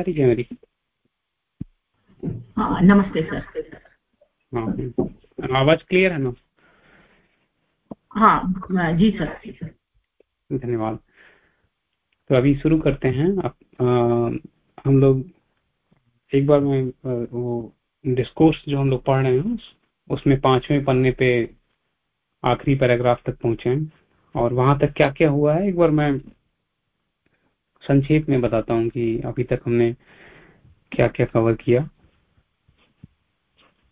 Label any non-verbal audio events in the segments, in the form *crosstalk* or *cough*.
रही है मेरी? हाँ नमस्ते सर। हाँ आवाज़ क्लियर है ना? हाँ जी सर धन्यवाद। तो अभी शुरू करते हैं। आप, आ, हम लोग एक बार मैं वो डिस्कोर्स जो हम लोग पढ़ रहे हैं उसमें पाँचवें पन्ने पे आखिरी पैराग्राफ तक पहुँचे हैं। और वहाँ तक क्या क्या हुआ है? एक बार मैं संक्षेप में बताता हूँ कि अभी तक हमने क्या क्या कवर किया।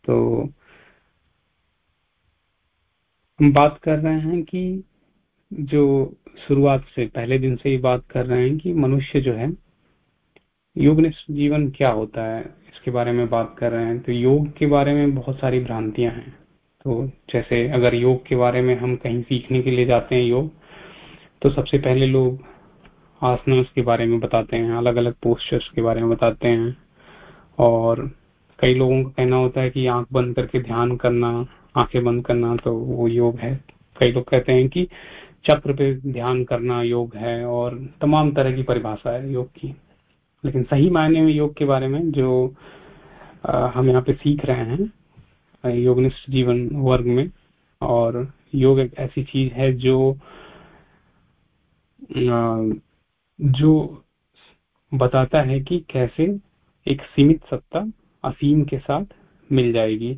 तो हम बात कर रहे हैं कि जो शुरुआत से, पहले दिन से ही बात कर रहे हैं कि मनुष्य जो है, योगनिष्ठ जीवन क्या होता है, इसके बारे में बात कर रहे हैं। तो योग के बारे में बहुत सारी भ्रांतियाँ हैं। तो जैसे अगर योग के बारे में हम कहीं सीखने के लिए जाते हैं योग तो सबसे पहले लोग आसनास के बारे में बताते हैं अलग अलग पोस्टर्स के बारे में बताते हैं। और कई लोगों का कहना होता है कि आँख बंद करके ध्यान करना आँखें बंद करना तो वो योग है। कई लोग कहते हैं कि चक्र पे ध्यान करना योग है और तमाम तरह की परिभाषा है योग की। लेकिन सही मायने में योग के बारे में जो आ, हम यहाँ पे सीख रहे हैं योगनिष्ठ जीवन वर्ग में और योग एक ऐसी चीज़ है जो आ, जो बताता है कि कैसे एक सीमित सत्ता असीम के साथ मिल जाएगी।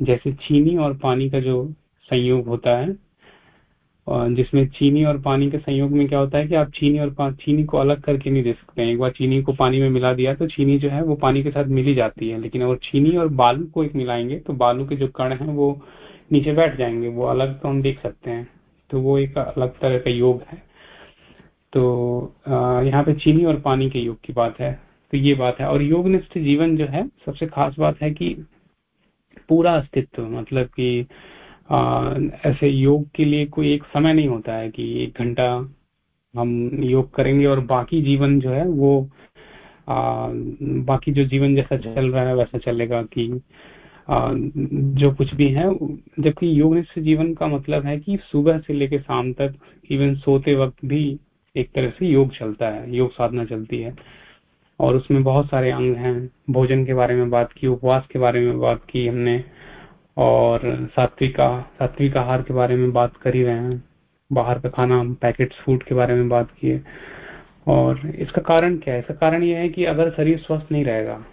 जैसे चीनी और पानी का जो संयोग होता है जिसमें चीनी और पानी के संयोग में क्या होता है कि आप चीनी और चीनी को अलग करके नहीं दे सकते एक बार चीनी को पानी में मिला दिया तो चीनी जो है वो पानी के साथ मिली जाती है। लेकिन अगर चीनी और बालू को एक मिलाएँगे तो बालू के जो कण हैं वो नीचे बैठ जाएँगे, वो अलग तो हम देख सकते हैं। तो वो एक अलग तरह का योग है। तो यहाँ पे चीनी और पानी के योग की बात है तो ये बात है। और योगनिष्ठ जीवन जो है सबसे खास बात है कि पूरा अस्तित्व मतलब कि आ, ऐसे योग के लिए कोई एक समय नहीं होता है कि एक घंटा हम योग करेंगे और बाकी जीवन जो है वो आ, बाकी जो जीवन जैसा चल रहा है वैसा चलेगा कि आ, जो कुछ भी है। जबकि योग से जीवन का मतलब है कि सुबह से लेकर शाम तक इवन सोते वक्त भी एक तरह से योग चलता है, योग साधना चलती है। और उसमें बहुत सारे अंग हैं। भोजन के बारे में बात की, उपवास के बारे में बात की हमने। और सात्विक सात्विक आहार के बारे में बात कर ही रहे हैं। बाहर का खाना पैकेट फ़ूड के बारे में बात किए और इसका कारण क्या है? इसका कारण यह है कि अगर शरीर स्वस्थ नहीं रहेगा,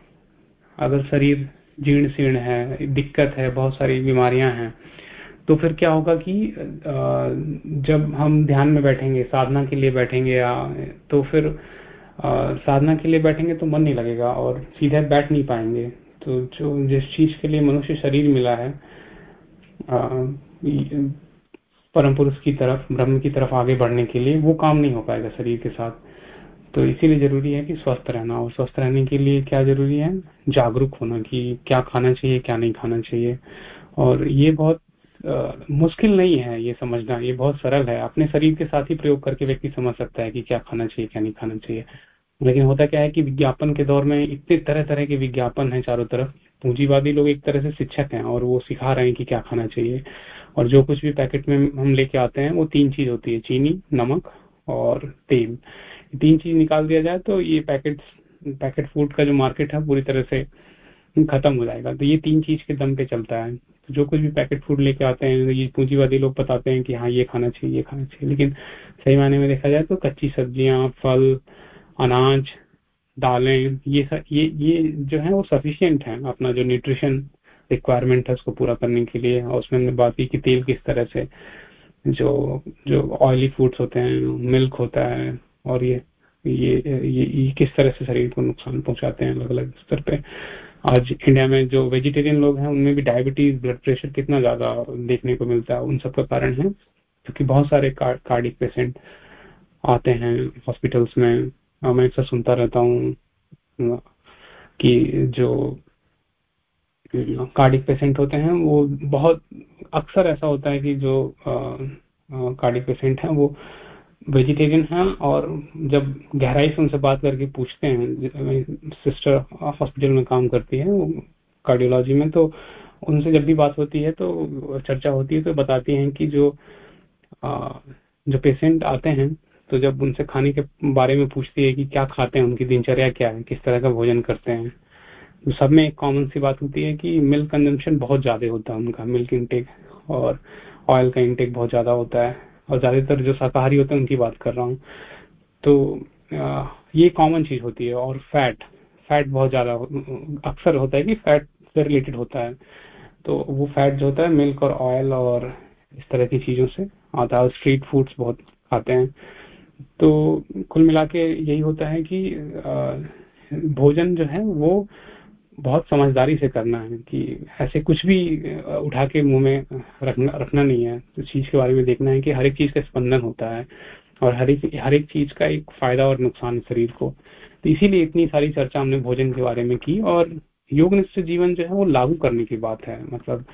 अगर शरीर जीर्ण शीर्ण है, दिक्कत है, बहुत सारी बीमारियाँ हैं तो फिर क्या होगा कि जब हम ध्यान में बैठेंगे, साधना के लिए बैठेंगे या तो फिर साधना के लिए बैठेंगे तो मन नहीं लगेगा और सीधे बैठ नहीं पाएँगे। तो जो जिस चीज़ के लिए मनुष्य शरीर मिला है परम पुरुष की तरफ़, ब्रह्म की तरफ़ आगे बढ़ने के लिए वो काम नहीं हो पाएगा शरीर के साथ। तो इसीलिए ज़रूरी है कि स्वस्थ रहना और स्वस्थ रहने के लिए क्या ज़रूरी है? जागरूक होना कि क्या खाना चाहिए, क्या नहीं खाना चाहिए। और ये बहुत मुश्किल नहीं है ये समझना, ये बहुत सरल है। अपने शरीर के साथ ही प्रयोग करके व्यक्ति समझ सकता है कि क्या खाना चाहिए, क्या नहीं खाना चाहिए। लेकिन होता क्या है कि विज्ञापन के दौर में इतने तरह तरह के विज्ञापन है चारों तरफ़, पूंजीवादी लोग एक तरह से शिक्षक हैं और वो सिखा रहे हैं कि क्या खाना चाहिए। और जो कुछ भी पैकेट में हम लेके आते हैं, वो तीन चीज़ होती है, चीनी, नमक और तेल। तीन चीज़ निकाल दिया जाए तो ये पैकेट पैकेट फ़ूड का जो मार्केट है, पूरी तरह से खत्म हो जाएगा। तो ये तीन चीज़ के दम पे चलता है। तो जो कुछ भी पैकेट फ़ूड लेके आते हैं ये पूंजीवादी लोग बताते हैं कि हाँ ये खाना चाहिए ये खाना चाहिए। लेकिन सही मायने में देखा जाए तो कच्ची सब्ज़ियाँ फल अनाज दालें ये सब ये ये जो है वो सफिशियंट है अपना जो न्यूट्रिशन रिक्वायरमेंट है उसको पूरा करने के लिए। और उसमें हमने बात की कि तेल किस तरह से जो जो ऑयली फूड्स होते हैं मिल्क होता है और ये ये ये, ये किस तरह से शरीर को नुकसान पहुंचाते हैं अलग अलग स्तर पे। आज इंडिया में जो वेजिटेरियन लोग हैं, उनमें भी डायबिटीज़ ब्लड प्रेशर कितना ज़्यादा देखने को मिलता है, उन सब का कारण है। क्योंकि बहुत सारे कार्डिक पेशेंट आते हैं हॉस्पिटल्स में। मैं अक्सर सुनता रहता हूँ कि जो कार्डिक पेशेंट होते हैं, वो बहुत, अक्सर ऐसा होता है कि जो कार्डिक पेशेंट हैं, वो वेजिटेरियन हैं और जब गहराई से उनसे बात करके पूछते हैं सिस्टर हॉस्पिटल में काम करती है कार्डियोलॉजी में तो उनसे जब भी बात होती है तो चर्चा होती है तो बताती हैं कि जो आ, जो पेशेंट आते हैं तो जब उनसे खाने के बारे में पूछती है कि क्या खाते हैं उनकी दिनचर्या क्या है किस तरह का भोजन करते हैं तो सब में एक कॉमन सी बात होती है कि मिल्क कंजम्पशन बहुत ज़्यादा होता है उनका मिल्क इंटेक और ऑयल का इंटेक बहुत ज़्यादा होता है। और ज़्यादातर जो शाकाहारी होते हैं उनकी बात कर रहा हूँ। तो आ, ये कॉमन चीज़ होती है और फैट फैट बहुत ज़्यादा हो, अक्सर होता है कि फैट से रिलेटेड होता है। तो वो फैट जो होता है मिल्क और ऑयल और इस तरह की चीज़ों से आता है स्ट्रीट फूड्स बहुत खाते हैं। तो कुल मिला के यही होता है कि आ, भोजन जो है वो बहुत समझदारी से करना है कि ऐसे कुछ भी उठा के मुँह में रखना रखना नहीं है। तो चीज़ के बारे में देखना है कि हर एक चीज़ का स्पंदन होता है और हर एक हर एक चीज़ का एक फ़ायदा और नुकसान शरीर को। तो इसीलिए इतनी सारी चर्चा हमने भोजन के बारे में की और योग निष्ठ जीवन जो है वो लागू करने की बात है। मतलब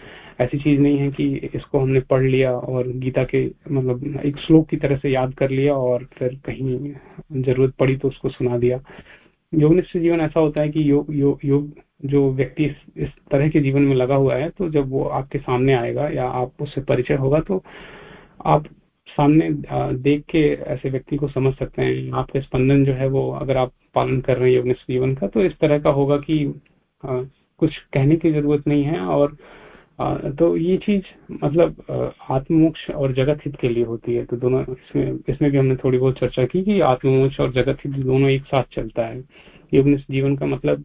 ऐसी चीज़ नहीं है कि इसको हमने पढ़ लिया और गीता के मतलब एक श्लोक की तरह से याद कर लिया और फिर कहीं ज़रूरत पड़ी तो उसको सुना दिया। योग निष्ठ जीवन ऐसा होता है कि योग योग योग जो व्यक्ति इस, तरह के जीवन में लगा हुआ है तो जब वो आपके सामने आएगा या आप उससे परिचय होगा तो आप सामने देख के ऐसे व्यक्ति को समझ सकते हैं। आपके स्पंदन जो है वो अगर आप पालन कर रहे हैं जीवन का तो इस तरह का होगा कि आ, कुछ कहने की ज़रूरत नहीं है और आ, तो ये चीज़ मतलब आत्मोक्ष और जगत हित के लिए होती है। तो दोनों इसमें इसमें भी हमने थोड़ी बहुत चर्चा की कि आत्मोक्ष और जगत हित दोनों एक साथ चलता है। योग जीवन का मतलब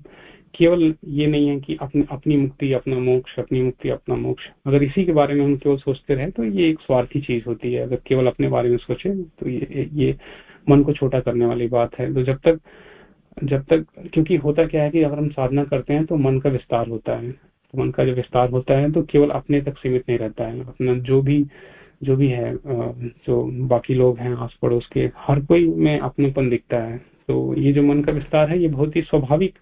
केवल ये नहीं है कि अपनी अपनी मुक्ति, अपना मोक्ष, अपनी मुक्ति, अपना मोक्ष। अगर इसी के बारे में हम केवल सोचते रहे तो ये एक स्वार्थी चीज़ होती है। अगर केवल अपने बारे में सोचे तो ये ये मन को छोटा करने वाली बात है। तो जब तक जब तक, क्योंकि होता क्या है कि अगर हम साधना करते हैं तो मन का विस्तार होता है। तो मन का जो विस्तार होता है तो केवल अपने तक सीमित नहीं रहता है। अपना जो भी जो भी है जो बाकी लोग हैं आस पड़ोस के, हर कोई में अपनेपन दिखता है। तो ये जो मन का विस्तार है, ये बहुत ही स्वाभाविक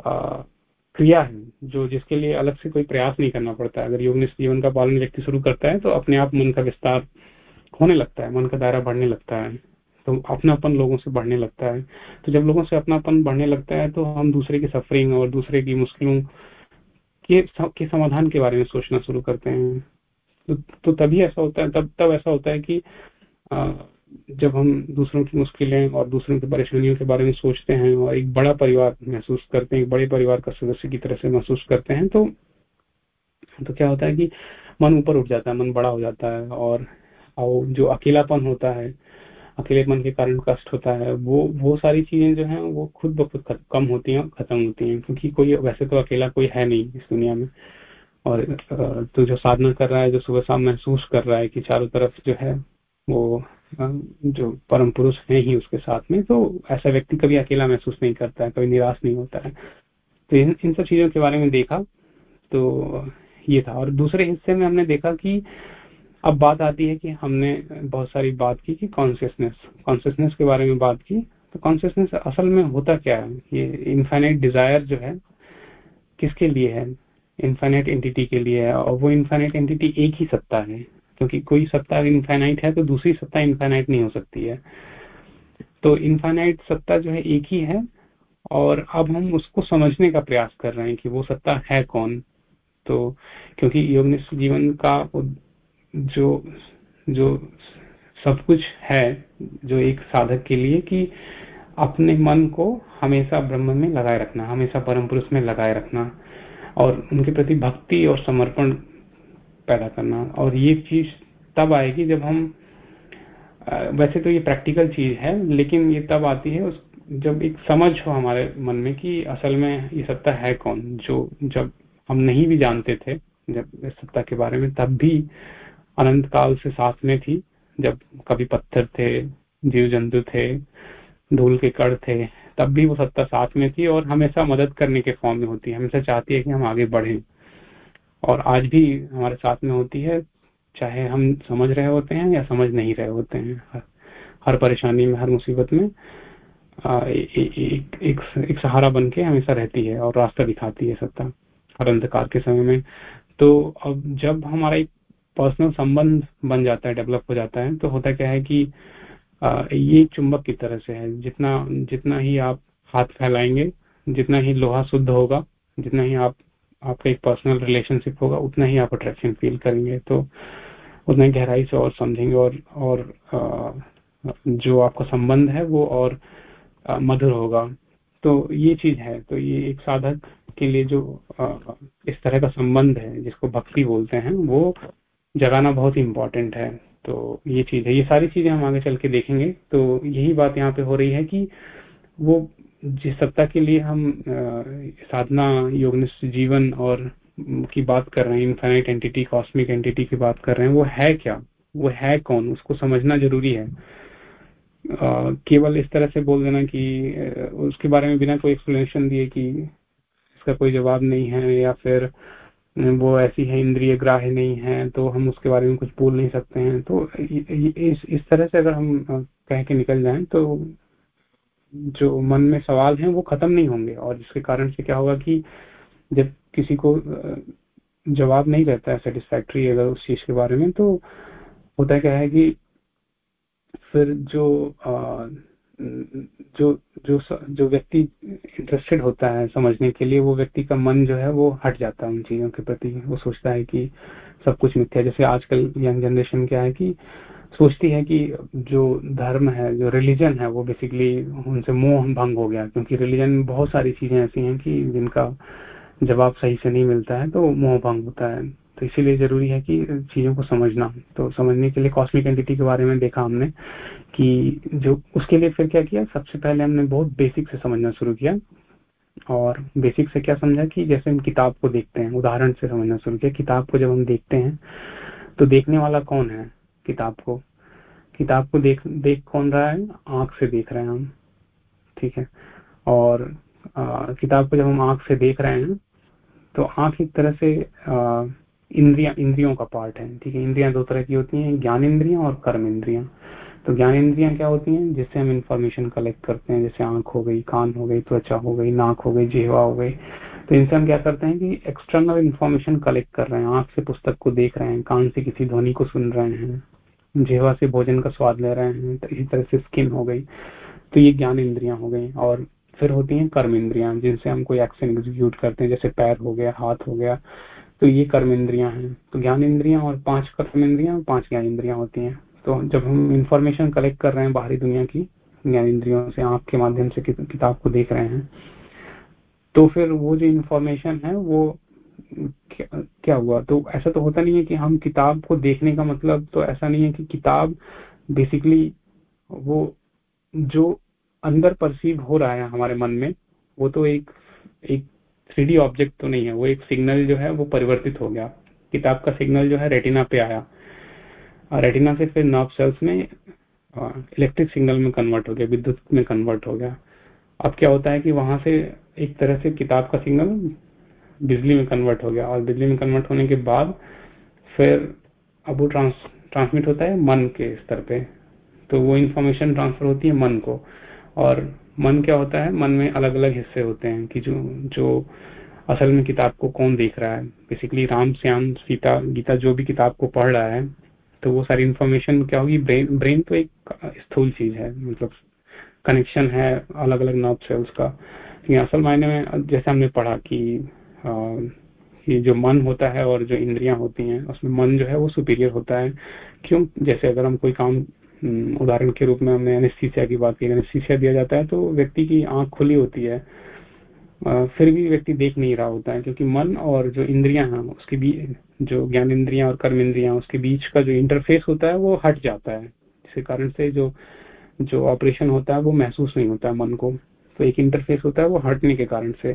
क्रिया है जो जिसके लिए अलग से कोई प्रयास नहीं करना पड़ता है। अगर योग जीवन का पालन व्यक्ति शुरू करता है तो अपने आप मन का विस्तार होने लगता है मन का दायरा बढ़ने लगता है तो अपनापन लोगों से बढ़ने लगता है। तो जब लोगों से अपनापन बढ़ने लगता है तो हम दूसरे की सफरिंग और दूसरे की मुश्किलों के, के समाधान के बारे में सोचना शुरू करते हैं। तो, तो तभी ऐसा होता है तब तब ऐसा होता है कि जब हम दूसरों की मुश्किलें और दूसरों की परेशानियों के बारे में सोचते हैं और एक बड़ा परिवार महसूस करते हैं एक बड़े परिवार का सदस्य की तरह से महसूस करते हैं तो तो क्या होता है कि मन ऊपर उठ जाता है मन बड़ा हो जाता है और, जो अकेलापन होता है अकेलेपन के कारण कष्ट होता है वो वो सारी चीज़ें जो है वो खुद ब खुद कम होती हैं खत्म होती हैं क्योंकि कोई वैसे तो अकेला कोई है नहीं इस दुनिया में। और तो जो साधना कर रहा है जो सुबह शाम महसूस कर रहा है कि चारों तरफ़ जो है वो जो परम पुरुष है ही उसके साथ में तो ऐसा व्यक्ति कभी अकेला महसूस नहीं करता है, कभी निराश नहीं होता है। तो इन इन सब चीज़ों के बारे में देखा तो ये था। और दूसरे हिस्से में हमने देखा कि अब बात आती है कि हमने बहुत सारी बात की कि कॉन्सियसनेस कॉन्सियसनेस के बारे में बात की तो कॉन्सियसनेस असल में होता क्या है? ये इन्फाइनाइट डिज़ायर जो है, किसके लिए है? इन्फाइनाइट एंटिटी के लिए है, और वो इन्फाइनाइट एंटिटी एक ही सत्ता है। क्योंकि कोई सत्ता इन्फाइनाइट है तो दूसरी सत्ता इन्फाइनाइट नहीं हो सकती है। तो इन्फाइनाइट सत्ता जो है एक ही है और अब हम उसको समझने का प्रयास कर रहे हैं कि वो सत्ता है कौन। तो क्योंकि योग जीवन का जो जो सब कुछ है, जो एक साधक के लिए कि अपने मन को हमेशा ब्रह्म में लगाए रखना, हमेशा परम पुरुष में लगाए रखना और उनके प्रति भक्ति और समर्पण पैदा करना। और ये चीज़ तब आएगी जब हम वैसे तो ये प्रैक्टिकल चीज़ है, लेकिन ये तब आती है उस, जब एक समझ हो हमारे मन में कि असल में ये सत्ता है कौन? जो, जब हम नहीं भी जानते थे, जब इस सत्ता के बारे में, तब भी अनंत काल से साथ में थी। जब कभी पत्थर थे जीव जंतु थे, धूल के कड़ थे, तब भी वो सत्ता साथ में थी और हमेशा मदद करने के फॉर्म में होती है। हमेशा चाहती है कि हम आगे बढ़ें। और आज भी हमारे साथ में होती है चाहे हम समझ रहे होते हैं या समझ नहीं रहे होते हैं हर परेशानी में हर मुसीबत में आ, एक, एक, एक सहारा बन के हमेशा रहती है और रास्ता दिखाती है सत्ता हर अंधकार के समय में। तो अब जब हमारा एक पर्सनल संबंध बन जाता है डेवलप हो जाता है तो होता क्या है कि आ, ये चुंबक की तरह से है। जितना जितना ही आप हाथ फैलाएँगे जितना ही लोहा शुद्ध होगा जितना ही आप आपका एक पर्सनल रिलेशनशिप होगा, उतना ही आप अट्रैक्शन फील करेंगे तो उतना ही गहराई से और समझेंगे और और जो आपका संबंध है वो और मधुर होगा। तो ये चीज़ है तो ये एक साधक के लिए जो इस तरह का संबंध है, जिसको भक्ति बोलते हैं, वो जगाना बहुत ही इम्पोर्टेंट है। तो ये चीज़ है, ये सारी चीज़ें हम आगे चल के देखेंगे। तो यही बात यहाँ पे हो रही है कि वो जिस सत्ता के लिए हम साधना, योगनिष्ठ जीवन और की बात कर रहे हैं इन्फाइनाइट एंटिटी कॉस्मिक एंटिटी की बात कर रहे हैं, वो है क्या? वो है कौन? उसको समझना ज़रूरी है। केवल इस तरह से बोल देना कि उसके बारे में बिना कोई एक्सप्लेनेशन दिए कि इसका कोई जवाब नहीं है या फिर वो ऐसी है, इंद्रिय ग्राह्य नहीं है तो हम उसके बारे में कुछ बोल नहीं सकते हैं। तो इस इस तरह से अगर हम कह के निकल जाएँ तो जो मन में सवाल हैं, वो खत्म नहीं होंगे। और जिसके कारण से क्या होगा कि जब किसी को जवाब नहीं रहता है सेटिस्फैक्ट्री अगर उस चीज़ के बारे में तो होता क्या है कि फिर जो जो जो जो व्यक्ति इंटरेस्टेड होता है समझने के लिए, वो व्यक्ति का मन जो है वो हट जाता है उन चीज़ों के प्रति। वो सोचता है कि सब कुछ मिथ्या जैसे आजकल यंग जनरेशन क्या है कि सोचती है कि जो धर्म है, जो रिलीजन है, वो बेसिकली उनसे मोह भंग हो गया क्योंकि रिलीजन में बहुत सारी चीज़ें ऐसी हैं कि जिनका जवाब सही से नहीं मिलता है तो मोह भंग होता है। तो इसीलिए ज़रूरी है कि चीज़ों को समझना। तो समझने के लिए कॉस्मिक एंटिटी के बारे में देखा हमने कि जो उसके लिए फिर क्या किया, सबसे पहले हमने बहुत बेसिक से समझना शुरू किया। और बेसिक से क्या समझा कि जैसे हम किताब को देखते हैं, उदाहरण से समझना शुरू किया। किताब को जब हम देखते हैं तो देखने वाला कौन है? किताब को। किताब को देख देख कौन रहा है? आँख से देख रहे हैं हम ठीक है? और आ, किताब को जब हम आँख से देख रहे हैं तो आँख एक तरह से इंद्रिया इंद्रियों का पार्ट है ठीक है? इंद्रियाँ दो तरह की होती हैं ज्ञान इंद्रियाँ और कर्म इंद्रियाँ तो ज्ञान इंद्रियाँ क्या होती हैं? जिससे हम इंफॉर्मेशन कलेक्ट करते हैं जैसे आँख हो गई कान हो गई त्वचा हो गई नाक हो गई जिहवा हो गई तो हम क्या करते हैं कि एक्सटर्नल इंफॉर्मेशन कलेक्ट कर रहे हैं, आँख से पुस्तक को देख रहे हैं, कान से किसी ध्वनि को सुन रहे हैं, जेवा से भोजन का स्वाद ले रहे हैं तो इसी तरह से स्किन हो गई। तो ये ज्ञान इंद्रियाँ हो गई और फिर होती हैं कर्म इंद्रियाँ, जिनसे हम कोई एक्शन एग्जीक्यूट करते हैं, जैसे पैर हो गया, हाथ हो गया तो ये कर्म इंद्रियाँ हैं। तो ज्ञान इंद्रियाँ और पाँच कर्म इंद्रियाँ पाँच ज्ञान इंद्रियाँ होती हैं। तो जब हम इंफॉर्मेशन कलेक्ट कर रहे हैं बाहरी दुनिया की, ज्ञान इंद्रियों से, आँख के माध्यम से किताब को देख रहे हैं तो फिर वो जो इन्फॉर्मेशन है वो क्या, क्या हुआ? तो ऐसा तो होता नहीं है कि हम किताब को देखने का मतलब तो ऐसा नहीं है कि किताब बेसिकली वो जो अंदर परसीव हो रहा है हमारे मन में वो तो एक एक थ्री ऑब्जेक्ट तो नहीं है वो एक सिग्नल जो है वो परिवर्तित हो गया। किताब का सिग्नल जो है रेटिना पे आया। रेटिना से फिर नर्व सेल्स में इलेक्ट्रिक सिग्नल में कन्वर्ट हो गया विद्युत में कन्वर्ट हो गया। अब क्या होता है कि वहाँ से एक तरह से किताब का सिग्नल बिजली में कन्वर्ट हो गया और बिजली में कन्वर्ट होने के बाद फिर अब वो ट्रांस ट्रांसमिट होता है मन के स्तर पे। तो वो इन्फॉर्मेशन ट्रांसफ़र होती है मन को। और मन क्या होता है? मन में अलग अलग हिस्से होते हैं कि जो जो असल में किताब को कौन देख रहा है। बेसिकली राम, श्याम, सीता, गीता जो भी किताब को पढ़ रहा है तो वो सारी इन्फॉर्मेशन क्या होगी? ब्रेन ब्रेन तो एक स्थूल चीज़ है। मतलब कनेक्शन है अलग अलग नर्व सेल्स का। लेकिन असल मायने में जैसे हमने पढ़ा कि ये जो मन होता है और जो इंद्रियाँ होती हैं, उसमें मन जो है वो सुपीरियर होता है। क्यों? जैसे अगर हम कोई काम उदाहरण के रूप में हमने एनेस्थीसिया की बात की एनेस्थीसिया दिया जाता है तो व्यक्ति की आँख खुली होती है। फिर भी व्यक्ति देख नहीं रहा होता है, क्योंकि मन और जो इंद्रियाँ हैं, उसके बीच जो ज्ञान इंद्रियाँ और कर्म इंद्रियाँ उसके बीच का जो इंटरफेस होता है वो हट जाता है। इसी कारण से जो जो ऑपरेशन होता है, वो महसूस नहीं होता है मन को। तो एक इंटरफेस होता है, वो हटने के कारण से।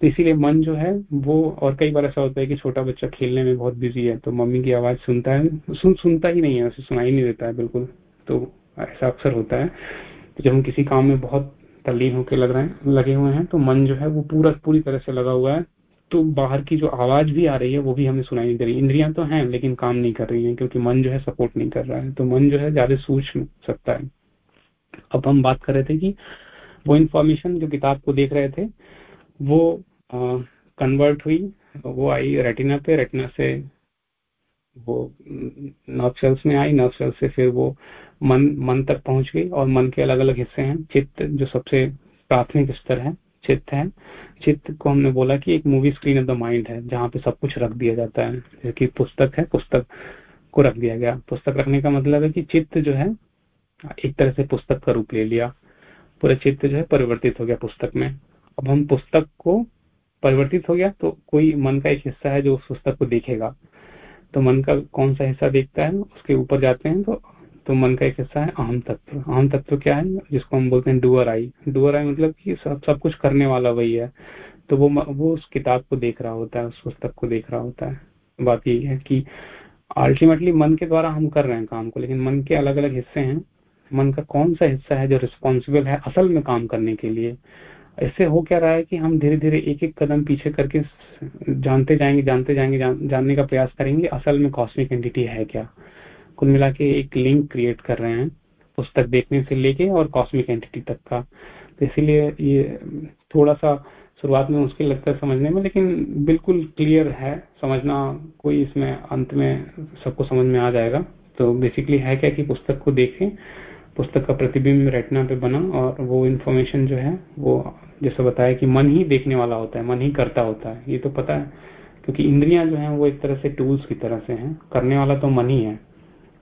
तो इसीलिए मन जो है, वो, और कई बार ऐसा होता है कि छोटा बच्चा खेलने में बहुत बिज़ी है तो मम्मी की आवाज़ सुनता है, सुन, सुनता ही नहीं है, उसे सुनाई नहीं देता है बिल्कुल। तो ऐसा अक्सर होता है। तो जब हम किसी काम में बहुत तल्लीन होकर लग रहे हैं, लगे हुए हैं तो मन जो है, वो पूरा, पूरी तरह से लगा हुआ है। तो बाहर की जो आवाज़ भी आ रही है, वो भी हमें सुनाई नहीं दे रही। इंद्रियाँ तो हैं, लेकिन काम नहीं कर रही हैं, क्योंकि मन जो है सपोर्ट नहीं कर रहा है। तो मन जो है, ज़्यादा सूक्ष्म सकता है। अब हम बात कर रहे थे कि वो इन्फॉर्मेशन जो किताब को देख रहे थे, वो कन्वर्ट हुई, वो आई रेटिना पे रेटिना से वो नर्व सेल्स में आई नर्व सेल्स से फिर वो मन मन तक पहुँच गई और मन के अलग अलग हिस्से हैं। चित्त जो सबसे प्राथमिक स्तर है, चित्त है। चित्त को हमने बोला कि एक movie screen of the mind है, जहाँ पे सब कुछ रख दिया जाता है। जैसे कि पुस्तक है, पुस्तक को रख दिया गया। पुस्तक रखने का मतलब है कि चित्त जो है एक तरह से पुस्तक का रूप ले लिया। पूरा चित्र जो है परिवर्तित हो गया पुस्तक में। अब हम पुस्तक को परिवर्तित हो गया तो कोई मन का एक हिस्सा है जो उस पुस्तक को देखेगा। तो मन का कौन सा हिस्सा देखता है, उसके ऊपर जाते हैं तो तो मन का एक हिस्सा है अहम तत्व। अहम तत्व क्या है, जिसको हम बोलते हैं डुअर आई। डुअर आई मतलब कि सब सब कुछ करने वाला वही है। तो वो वो उस किताब को देख रहा होता है, उस पुस्तक को देख रहा होता है। बात यही है कि अल्टीमेटली मन के द्वारा हम कर रहे हैं काम को, लेकिन मन के अलग अलग हिस्से हैं। मन का कौन सा हिस्सा है जो रिस्पॉन्सिबल है असल में काम करने के लिए? ऐसे हो क्या रहा है कि हम धीरे धीरे एक एक कदम पीछे करके जानते जाएँगे जानते जाएँगे जान, जानने का प्रयास करेंगे असल में कॉस्मिक एंटिटी है क्या? कुल मिला के एक लिंक क्रिएट कर रहे हैं पुस्तक देखने से लेके और कॉस्मिक एंटिटी तक का। तो इसीलिए ये थोड़ा सा शुरुआत में मुश्किल लगता है समझने में लेकिन बिल्कुल क्लियर है समझना कोई इसमें अंत में सबको समझ में आ जाएगा। तो बेसिकली है क्या कि पुस्तक को देखें पुस्तक का प्रतिबिंब रेटना पे बना और वो इन्फॉर्मेशन जो है वो जैसे बताया कि मन ही देखने वाला होता है मन ही करता होता है ये तो पता है। क्योंकि इंद्रियाँ जो है वो एक तरह से टूल्स की तरह से हैं। करने वाला तो मन ही है।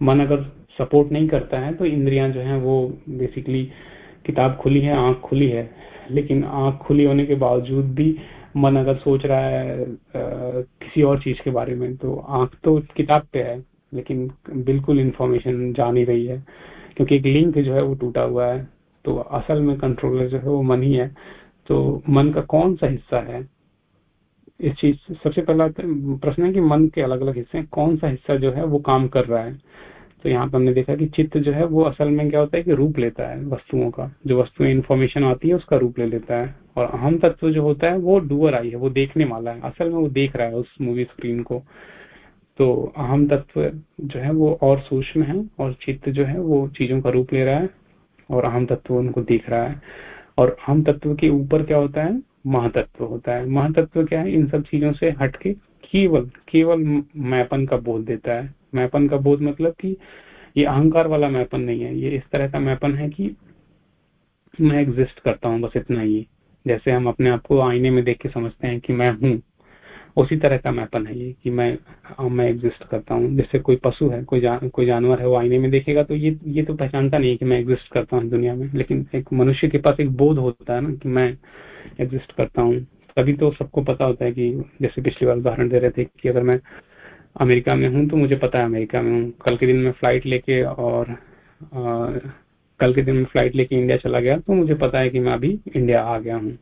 मन अगर सपोर्ट नहीं करता है तो इंद्रियाँ जो है वो बेसिकली किताब खुली है आँख खुली है। लेकिन आँख खुली होने के बावजूद भी मन अगर सोच रहा है आ, किसी और चीज़ के बारे में तो आँख तो किताब पे है लेकिन बिल्कुल इंफॉर्मेशन जा नहीं रही है। क्योंकि एक लिंक जो है वो टूटा हुआ है तो असल में कंट्रोलर जो है वो मन ही है। तो मन का कौन सा हिस्सा है? इस चीज़ सबसे पहला प्रश्न है कि मन के अलग अलग हिस्से कौन सा हिस्सा जो है वो काम कर रहा है? तो यहाँ पर हमने देखा कि चित्त जो है वो असल में क्या होता है कि रूप लेता है वस्तुओं का। जो वस्तुएँ इन्फॉर्मेशन आती है उसका रूप ले लेता है। और अहम तत्व जो होता है वो डुअर आई है, वो देखने वाला है। असल में वो देख रहा है उस मूवी स्क्रीन को। तो अहम तत्व जो है वो और सूक्ष्म है और चित्त जो है वो चीज़ों का रूप ले रहा है और अहम तत्व उनको देख रहा है। और अहम तत्व के ऊपर क्या होता है? महातत्व होता है। महातत्व क्या है? इन सब चीज़ों से हटके केवल केवल मैपन का बोध देता है। मैपन का बोध मतलब कि ये अहंकार वाला मैपन नहीं है। ये इस तरह का मैपन है कि मैं एग्जिस्ट करता हूँ, बस इतना ही। जैसे हम अपने आप को आईने में देख के समझते हैं कि मैं हूँ। उसी तरह का मैपन है ये कि मैं मैं एग्जिस्ट करता हूँ। जैसे कोई पशु है कोई जान, कोई जानवर है वो आईने में देखेगा तो ये ये तो पहचानता नहीं है कि मैं एग्जिस्ट करता हूँ दुनिया में। लेकिन एक मनुष्य के पास एक बोध होता है ना कि मैं एग्जिस्ट करता हूँ। तभी तो सबको पता होता है कि जैसे पिछली बार उदाहरण दे रहे थे कि अगर मैं अमेरिका में हूँ तो मुझे पता है अमेरिका में हूँ। कल के दिन में फ़्लाइट लेके और आ, कल के दिन में फ़्लाइट लेके इंडिया चला गया तो मुझे पता है कि मैं अभी इंडिया आ गया हूँ।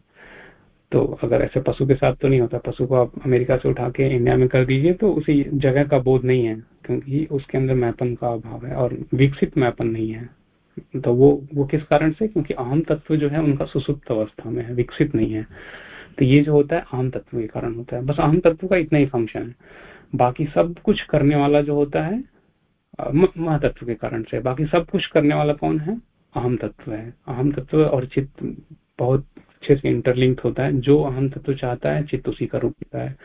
तो अगर ऐसे पशु के साथ तो नहीं होता। पशु को आप अमेरिका से उठा के इंडिया में कर दीजिए तो उसी जगह का बोध नहीं है, क्योंकि उसके अंदर मैपन का अभाव है और विकसित मैपन नहीं है। तो वो वो किस कारण से? क्योंकि आम तत्व जो है उनका सुसुप्त अवस्था में है, विकसित नहीं है। तो ये जो होता है, आम तत्व के कारण होता है। बस आम तत्व का इतना ही फ़ंक्शन है। बाकी सब कुछ करने वाला जो होता है महातत्व के कारण से। बाकी सब कुछ करने वाला कौन है? अहम तत्व है। अहम तत्व और चित्त बहुत अच्छे से इंटरलिंक्ड होता है, जो अहम तत्व चाहता है, चित्त उसी का रूप लेता है।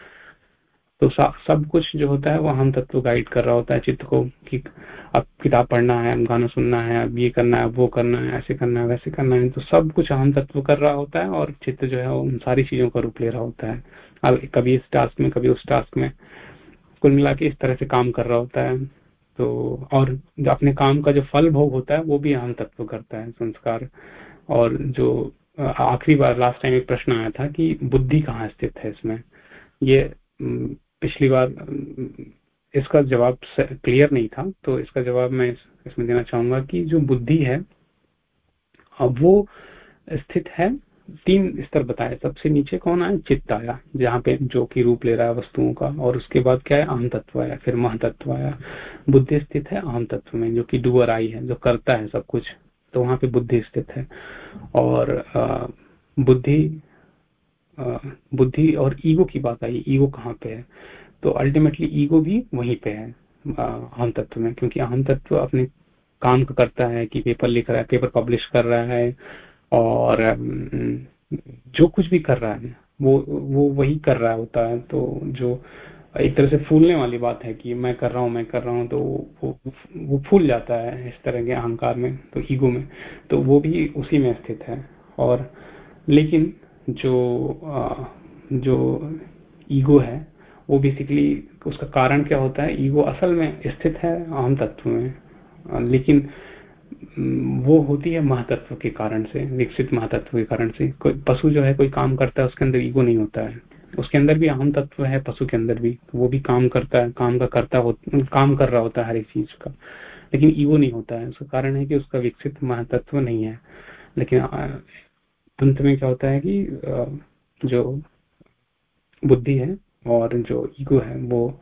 तो सब कुछ जो होता है, वो अहम तत्व गाइड कर रहा होता है चित्त को कि अब किताब पढ़ना है, अब गाना सुनना है, अब ये करना है, अब वो करना है, ऐसे करना है, वैसे करना है। तो सब कुछ अहम तत्व कर रहा होता है और चित्त जो है, वो उन सारी चीज़ों का रूप ले रहा होता है। अब कभी इस टास्क में, कभी उस टास्क में कुल मिला के इस तरह से काम कर रहा होता है। तो और अपने काम का जो फल भोग होता है, वो भी अहम तत्व करता है, संस्कार और जो आखिरी बार लास्ट टाइम एक प्रश्न आया था कि बुद्धि कहाँ स्थित है इसमें? ये पिछली बार इसका जवाब क्लियर नहीं था तो इसका जवाब मैं इसमें देना चाहूँगा कि जो बुद्धि है वो स्थित है, तीन स्तर बताए। सबसे नीचे कौन आया? चित्त आया, जहाँ पे जो की रूप ले रहा है वस्तुओं का, और उसके बाद क्या है? अहम तत्व आया, फिर महतत्व आया। बुद्धि स्थित है अहम तत्व में, जो कि डुअर आई है, जो करता है सब कुछ। तो वहाँ पे बुद्धि स्थित है। और बुद्धि बुद्धि और ईगो की बात आई, ईगो कहाँ पे है? तो अल्टीमेटली ईगो भी वहीं पे है अहम तत्व में, क्योंकि अहम तत्व अपने काम करता है कि पेपर लिख रहा है, पेपर पब्लिश कर रहा है और जो कुछ भी कर रहा है, वो वो वही कर रहा होता है। तो जो एक तरह से फूलने वाली बात है कि मैं कर रहा हूँ, मैं कर रहा हूँ तो वो वो फूल जाता है इस तरह के अहंकार में तो ईगो में तो वो भी उसी में स्थित है। और लेकिन जो जो ईगो है, वो बेसिकली उसका कारण क्या होता है? ईगो असल में स्थित है अहम तत्व में, लेकिन वो होती है महातत्व के कारण से, विकसित महातत्व के कारण से। कोई पशु जो है, कोई काम करता है, उसके अंदर ईगो नहीं होता है। उसके अंदर भी अहम तत्व है पशु के अंदर भी। वो भी काम करता है, काम का करता हो, काम कर रहा होता है हर एक चीज़ का। लेकिन ईगो नहीं होता है। उसका कारण है कि उसका विकसित महातत्व नहीं है। लेकिन अंत में क्या होता है कि जो बुद्धि है और जो ईगो है, वो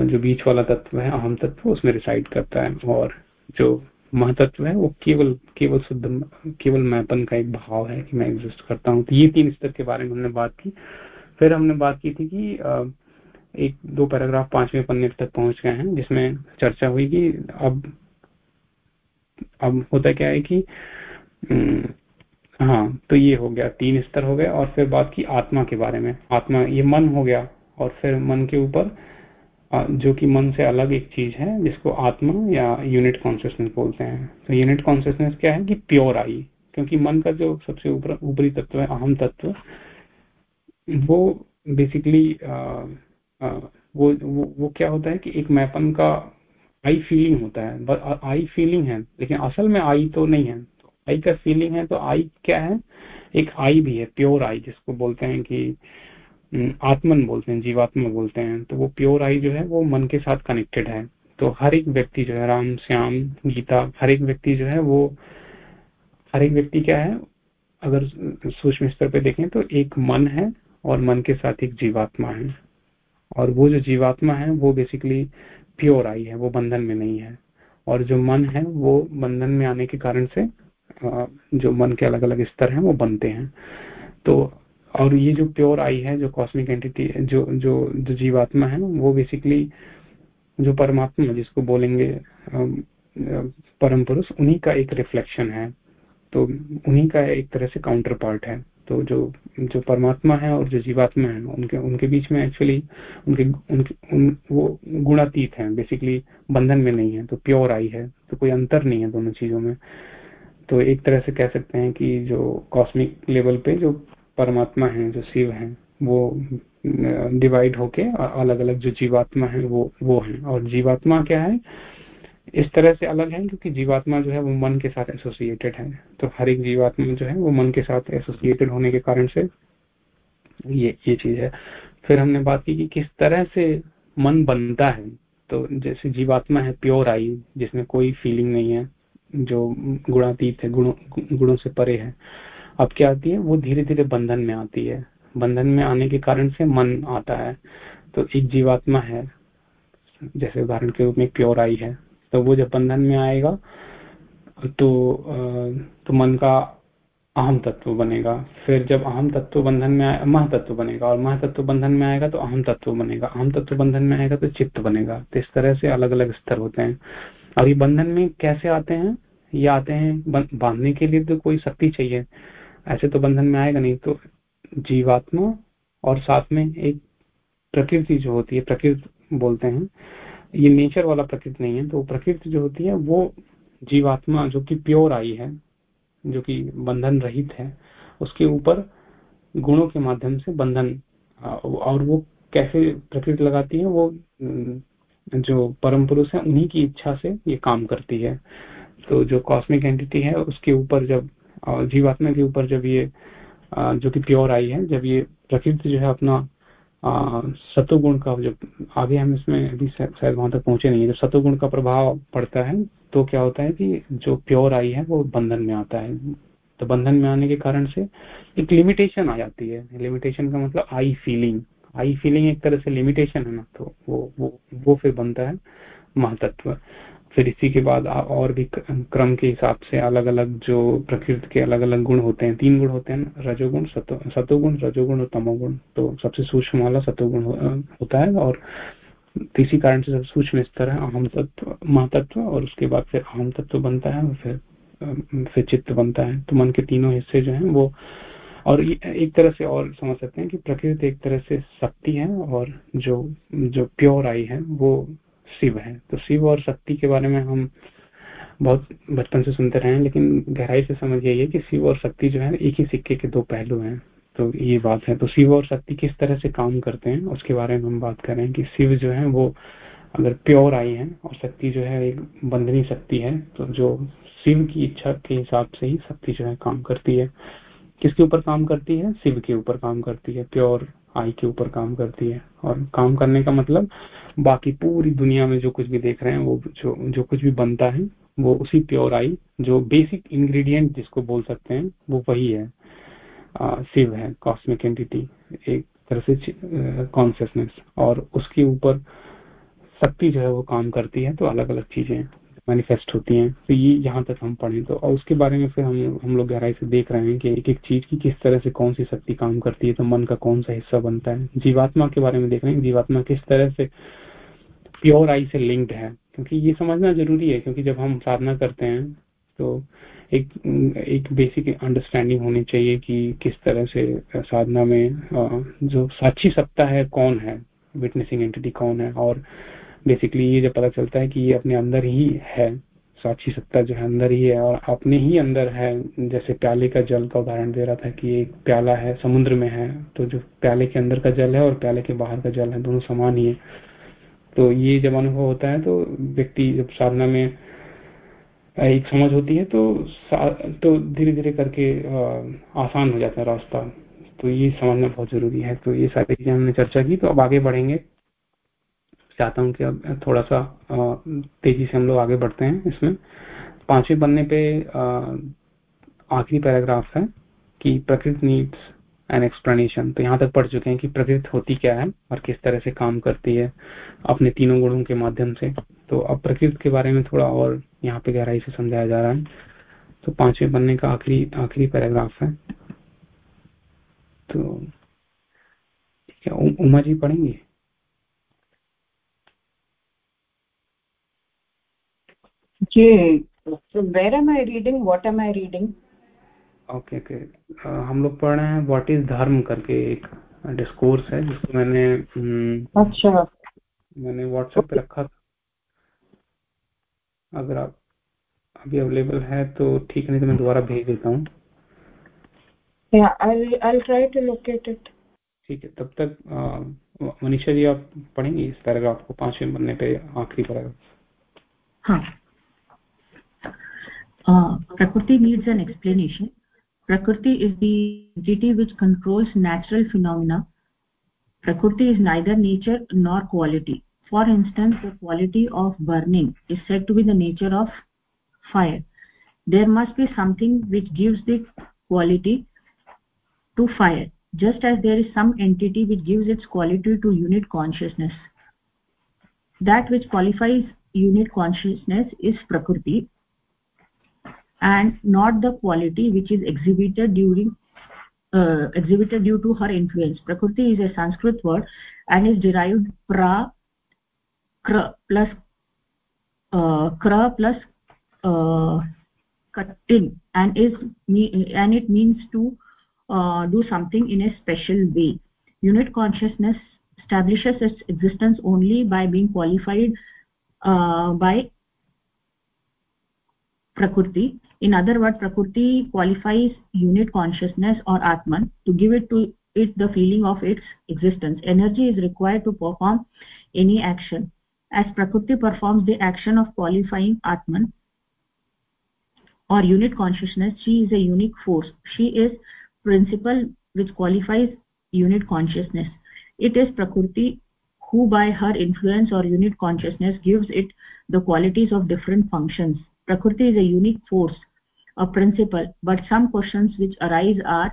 जो बीच वाला तत्व है, अहम तत्व, उसमें रिसाइड करता है। और जो महतत्व है, वो केवल केवल शुद्ध, केवल मैपन का एक भाव है कि मैं एग्जिस्ट करता हूँ। तो ये तीन स्तर के बारे में हमने बात की। फिर हमने बात की थी कि एक, दो पैराग्राफ पाँचवें पन्ने तक पहुँच गए हैं, जिसमें चर्चा हुई कि अब अब होता क्या है कि हाँ तो ये हो गया, तीन स्तर हो गए, और फिर बात की आत्मा के बारे में। आत्मा, ये मन हो गया, और फिर मन के ऊपर जो कि मन से अलग एक चीज़ है, जिसको आत्मा या यूनिट कॉन्शियसनेस बोलते हैं। तो यूनिट कॉन्शियसनेस क्या है कि प्योर आई क्योंकि मन का जो सबसे ऊपर, ऊपरी तत्व है, अहम तत्व वो बेसिकली वो, वो वो क्या होता है कि एक मैपन का आई फीलिंग होता है। आई फीलिंग है। लेकिन असल में आई तो नहीं है। तो आई का फीलिंग है तो आई क्या है? एक आई भी है प्योर आई जिसको बोलते हैं कि आत्मन बोलते हैं जीवात्मा बोलते हैं। तो वो प्योर आई जो है वो मन के साथ कनेक्टेड है। तो हर एक व्यक्ति जो है राम श्याम गीता हर एक व्यक्ति जो है वो हर एक व्यक्ति क्या है? अगर सूक्ष्म स्तर पे देखें तो एक मन है और मन के साथ एक जीवात्मा है। और वो जो जीवात्मा है, वो बेसिकली प्योर आई है, वो बंधन में नहीं है। और जो मन है, वो बंधन में आने के कारण से जो मन के अलग अलग स्तर हैं, वो बनते हैं। तो और ये जो प्योर आई है, जो कॉस्मिक एंटिटी जो जो जो जीवात्मा है, वो बेसिकली जो परमात्मा, जिसको बोलेंगे परम पुरुष, उन्हीं का एक रिफ्लेक्शन है। तो उन्हीं का एक तरह से काउंटर पार्ट है। तो जो जो परमात्मा है और जो जीवात्मा है उनके उनके बीच में एक्चुअली उनके उनके उन, वो गुणातीत है बेसिकली बंधन में नहीं है तो प्योर आई है तो कोई अंतर नहीं है दोनों चीज़ों में। तो एक तरह से कह सकते हैं कि जो कॉस्मिक लेवल पे जो परमात्मा है जो शिव है वो डिवाइड होके अलग अलग जो जीवात्मा है वो वो है। और जीवात्मा क्या है? इस तरह से अलग है क्योंकि जीवात्मा जो है वो मन के साथ एसोसिएटेड है। तो हर एक जीवात्मा जो है वो मन के साथ एसोसिएटेड होने के कारण से ये ये चीज़ है। फिर हमने बात की कि किस तरह से मन बनता है। तो जैसे जीवात्मा है प्योर आई, जिसमें कोई फीलिंग नहीं है, जो गुणातीत है, गुणों गुणों से परे है। अब क्या आती है? वो धीरे धीरे बंधन में आती है। बंधन में आने के कारण से मन आता है। तो एक जीवात्मा है, जैसे उदाहरण के रूप में प्योर आई है। तो वो जब बंधन में आएगा तो तो मन का अहम तत्व बनेगा। फिर जब अहम तत्व बंधन में मह तत्व बनेगा और मह तत्व बंधन में आएगा तो अहम तत्व बनेगा। अहम तत्व बंधन में आएगा तो चित्त बनेगा। तो इस तरह से अलग अलग स्तर होते हैं। और ये बंधन में कैसे आते हैं? ये आते हैं बांधने के लिए तो कोई शक्ति चाहिए। ऐसे तो बंधन में आएगा नहीं तो जीवात्मा और साथ में एक प्रकृति जो होती है, प्रकृति बोलते हैं। ये नेचर वाला प्रकृति नहीं है तो प्रकृति जो होती है, वो जीवात्मा जो कि प्योर आई है, जो कि बंधन रहित है, उसके ऊपर गुणों के माध्यम से बंधन और वो कैसे प्रकृति लगाती है, वो जो परम पुरुष है, उन्हीं की इच्छा से ये काम करती है। तो जो कॉस्मिक एंटिटी है, उसके ऊपर जब जीवात्मा के ऊपर जब ये जो कि प्योर आई है, जब ये प्रकृति जो है अपना सतुगुण का जब आगे हम इसमें अभी शायद वहाँ तक पहुँचे नहीं है, जब सतुगुण का प्रभाव पड़ता है तो क्या होता है कि जो प्योर आई है वो बंधन में आता है। तो बंधन में आने के कारण से एक लिमिटेशन आ जाती है। लिमिटेशन का मतलब आई फीलिंग आई फीलिंग एक तरह से लिमिटेशन है ना तो वो वो वो फिर बनता है महतत्व। फिर इसी के बाद और भी क्रम के हिसाब से अलग अलग जो प्रकृति के अलग अलग गुण होते हैं, तीन गुण होते हैं, रजोगुण सतोगुण, रजोगुण और तमोगुण। तो सबसे सूक्ष्म वाला सतोगुण होता है और इसी कारण से सबसे सूक्ष्म स्तर है अहम तत्व, महातत्व और उसके बाद फिर अहम तत्व बनता है और फिर फिर चित्त बनता है। तो मन के तीनों हिस्से जो है वो और एक तरह से और समझ सकते हैं कि प्रकृति एक तरह से शक्ति है और जो जो प्योर आई है वो शिव है। तो शिव और शक्ति के बारे में हम बहुत बचपन से सुनते रहे हैं, लेकिन गहराई से समझ यही है कि शिव और शक्ति जो है, एक ही सिक्के के दो पहलू हैं। तो ये बात है। तो शिव और शक्ति किस तरह से काम करते हैं, उसके बारे में हम बात कर रहे हैं कि शिव जो है, वो अगर प्योर आई है और शक्ति जो है, एक बंधनी शक्ति है तो जो शिव की इच्छा के हिसाब से ही शक्ति जो है, काम करती है। किसके ऊपर काम करती है? शिव के ऊपर काम करती है। प्योर आई के ऊपर काम करती है। और काम करने का मतलब बाकी पूरी दुनिया में जो कुछ भी देख रहे हैं वो जो जो कुछ भी बनता है वो उसी प्योर आई जो बेसिक इंग्रेडिएंट जिसको बोल सकते हैं वो वही है। आ, शिव है कॉस्मिक एंटिटी एक तरह से कॉन्सियसनेस और उसके ऊपर शक्ति जो है वो काम करती है तो अलग अलग चीज़ें मैनिफेस्ट होती हैं। तो ये यहाँ तक हम पढ़ें तो और उसके बारे में फिर हम हम लोग गहराई से देख रहे हैं कि एक एक चीज़ की किस तरह से कौन सी शक्ति काम करती है तो मन का कौन सा हिस्सा बनता है। जीवात्मा के बारे में देख रहे हैं जीवात्मा किस तरह से प्योर आई से लिंक्ड है। क्योंकि ये समझना ज़रूरी है, क्योंकि जब हम साधना करते हैं तो एक एक बेसिक अंडरस्टैंडिंग होनी चाहिए कि किस तरह से साधना में जो साक्षी सत्ता है कौन है विटनेसिंग एंटिटी कौन है, और बेसिकली ये जब पता चलता है कि ये अपने अंदर ही है, साक्षी सत्ता जो है अंदर ही है और अपने ही अंदर है, जैसे प्याले का जल का उदाहरण दे रहा था कि एक प्याला है, समुद्र में है तो जो प्याले के अंदर का जल है और प्याले के बाहर का जल है, दोनों समान ही है। तो ये जब अनुभव होता है तो व्यक्ति जब साधना में एक समझ होती है तो तो धीरे धीरे करके आसान हो जाता है रास्ता। तो ये समझना बहुत ज़रूरी है। तो ये सारी चीज़ें हमने चर्चा की तो अब आगे बढ़ेंगे। चाहता हूँ कि अब थोड़ा सा तेज़ी से हम लोग आगे बढ़ते हैं इसमें। पाँचवें बनने पे आखिरी पैराग्राफ है कि प्रकृति नीड्स एन एक्सप्लेनेशन। तो यहाँ तक पढ़ चुके हैं कि प्रकृति होती क्या है और किस तरह से काम करती है अपने तीनों गुणों के माध्यम से। तो अब प्रकृति के बारे में थोड़ा और यहाँ पे गहराई से समझाया जा रहा है। तो पाँचवें बनने का आखिरी आखिरी पैराग्राफ है। तो ठीक है उमा जी पढ़ेंगे? Okay. So where am I reading? What am I reading? Okay okay हम लोग पढ़ रहे हैं व्हाट इज़ धर्म करके एक डिस्कोर्स है जिसको मैंने हम्म, अच्छा। मैंने व्हाट्सएप पे रखा था। अगर आप अभी अवेलेबल है तो ठीक नहीं तो मैं दोबारा भेज देता हूँ। ठीक है तब तक मनीषा जी आप पढ़ेंगे इस पैराग्राफ को? पाँचवें बनने पे आखिरी पैराग्राफ हाँ। Uh, prakriti needs an explanation. Prakriti is the entity which controls natural phenomena. Prakriti is neither nature nor quality. For instance the quality of burning is said to be the nature of fire. There must be something which gives the quality to fire just as there is some entity which gives its quality to unit consciousness. That which qualifies unit consciousness is prakriti and not the quality which is exhibited during uh, exhibited due to her influence. Prakriti is a sanskrit word and is derived pra kra plus uh, kra plus uh, katin and is and it means to uh, do something in a special way. Unit consciousness establishes its existence only by being qualified uh, by prakriti in other words prakriti qualifies unit consciousness or atman to give it to it the feeling of its existence. Energy is required to perform any action. As prakriti performs the action of qualifying atman or unit consciousness she is a unique force. She is principle which qualifies unit consciousness. It is prakriti who by her influence or unit consciousness gives it the qualities of different functions. Prakriti is a unique force a principle but some questions which arise are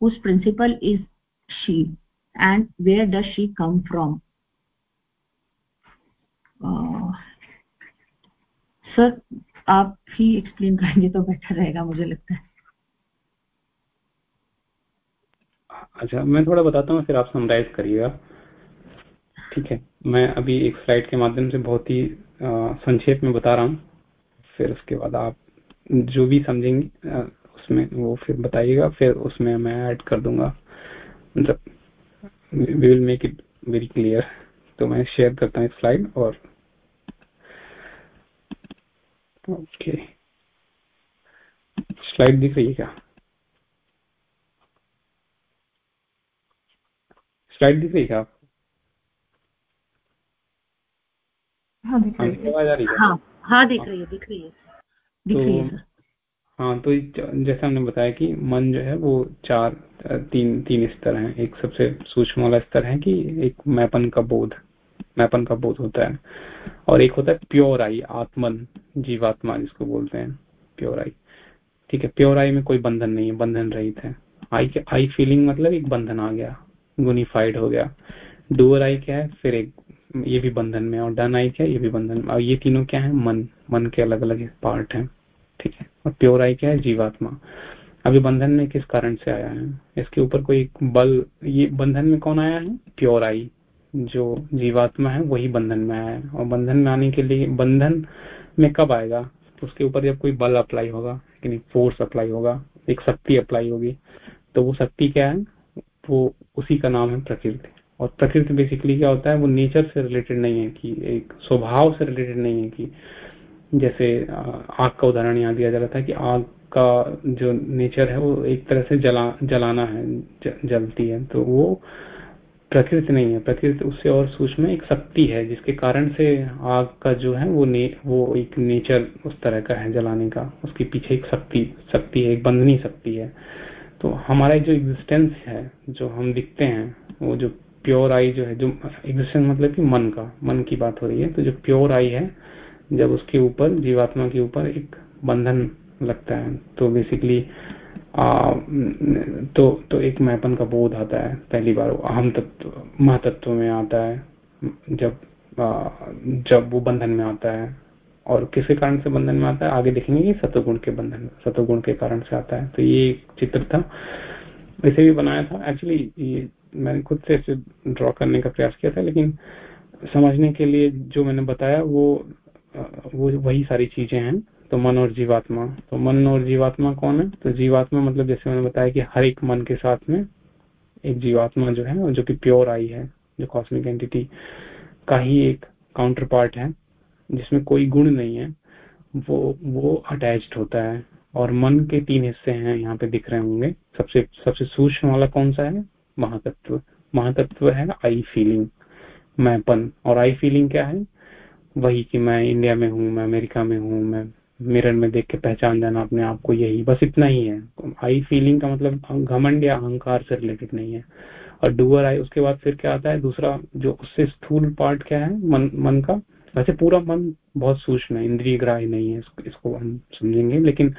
whose principle is she and where does she come from? Uh, sir आप ही explain करेंगे तो better रहेगा मुझे लगता है। अच्छा मैं थोड़ा बताता हूँ फिर आप समराइज करिएगा। ठीक है मैं अभी एक स्लाइड के माध्यम से बहुत ही संक्षेप में बता रहा हूँ फिर उसके बाद आप जो भी समझेंगे उसमें वो फिर बताइएगा फिर उसमें मैं ऐड कर दूँगा। मतलब we will make it very clear तो मैं शेयर करता हूँ स्लाइड और ओके स्लाइड दिख रही है क्या? स्लाइड दिख रही है आपको? हाँ दिख रही है। हाँ हाँ रही है दिख रही है दिख रही है। हाँ तो जैसे हमने बताया कि मन जो है वो चार तीन तीन स्तर हैं। एक सबसे सूक्ष्म वाला स्तर है कि एक मैपन का बोध मैपन का बोध होता है। और एक होता है प्योर आई आत्मन जीवात्मा जिसको बोलते हैं प्योर आई। ठीक है प्योर आई में कोई बंधन नहीं है बंधन रहित है। आई के आई फीलिंग मतलब एक बंधन आ गया यूनिफाइड हो गया। डूअर आई क्या है? फिर एक ये भी बंधन में और डन आई क्या, ये भी बंधन में। और ये तीनों क्या है? मन। मन के अलग अलग पार्ट है। ठीक है? और प्योर आई क्या है? जीवात्मा। अभी बंधन में किस कारण से आया है? इसके ऊपर कोई बल, ये बंधन में कौन आया है? प्योर आई जो जीवात्मा है, वही बंधन में आया है। और बंधन में आने के लिए बंधन में कब आएगा? उसके ऊपर जब कोई बल अप्लाई होगा यानी फोर्स अप्लाई होगा, एक शक्ति अप्लाई होगी तो वो शक्ति क्या है? वो उसी का नाम है प्रकृति। और प्रकृति बेसिकली क्या होता है वो नेचर से रिलेटेड नहीं है कि एक स्वभाव से रिलेटेड नहीं है कि जैसे आग का उदाहरण यहाँ दिया जा रहा था कि आग का जो नेचर है वो एक तरह से जला जलाना है ज, जलती है। तो वो प्रकृति नहीं है। प्रकृति उससे और सूक्ष्म एक शक्ति है जिसके कारण से आग का जो है वो ने, वो एक नेचर उस तरह का है जलाने का। उसके पीछे एक शक्ति शक्ति है एक बंधनी शक्ति है। तो हमारा जो एग्जिस्टेंस है जो हम दिखते हैं वो जो प्योर आई जो है जो एग्जिस्टेंस मतलब कि मन का मन की बात हो रही है तो जो प्योर आई है जब उसके ऊपर जीवात्मा के ऊपर एक बंधन लगता है तो बेसिकली आ, तो तो एक मैपन का बोध आता है पहली बार अहम तत्व महातत्व में आता है जब आ, जब वो बंधन में आता है और किसी कारण से बंधन में आता है आगे देखेंगे कि सतोगुण के बंधन सतोगुण के कारण से आता है तो ये चित्र था इसे भी बनाया था एक्चुअली ये मैंने खुद से इसे ड्रॉ करने का प्रयास किया था, लेकिन समझने के लिए जो मैंने बताया, वो वो वही सारी चीज़ें हैं। तो मन और जीवात्मा। तो मन और जीवात्मा कौन है? तो जीवात्मा मतलब जैसे मैंने बताया कि हर एक मन के साथ में एक जीवात्मा जो है, जो कि प्योर आई है, जो कॉस्मिक एंटिटी का ही एक काउंटर पार्ट है, जिसमें कोई गुण नहीं है, वो वो अटैच्ड होता है। और मन के तीन हिस्से हैं, यहाँ पे दिख रहे होंगे। सबसे सबसे सूक्ष्म वाला कौन सा है? महातत्व। महातत्व है आई फीलिंग मैंपन। और आई फीलिंग क्या है? वही कि मैं इंडिया में हूँ, मैं अमेरिका में हूँ, मैं मिरर में देख के पहचान जाना अपने आप को यही, बस इतना ही है। आई फीलिंग का मतलब घमंड या अहंकार से रिलेटेड नहीं है। और डूअर आई उसके बाद फिर क्या आता है? दूसरा जो उससे स्थूल पार्ट क्या है? मन मन का। वैसे पूरा मन बहुत सूक्ष्म है इंद्रिय ग्राह्य नहीं है, इसको हम समझेंगे। लेकिन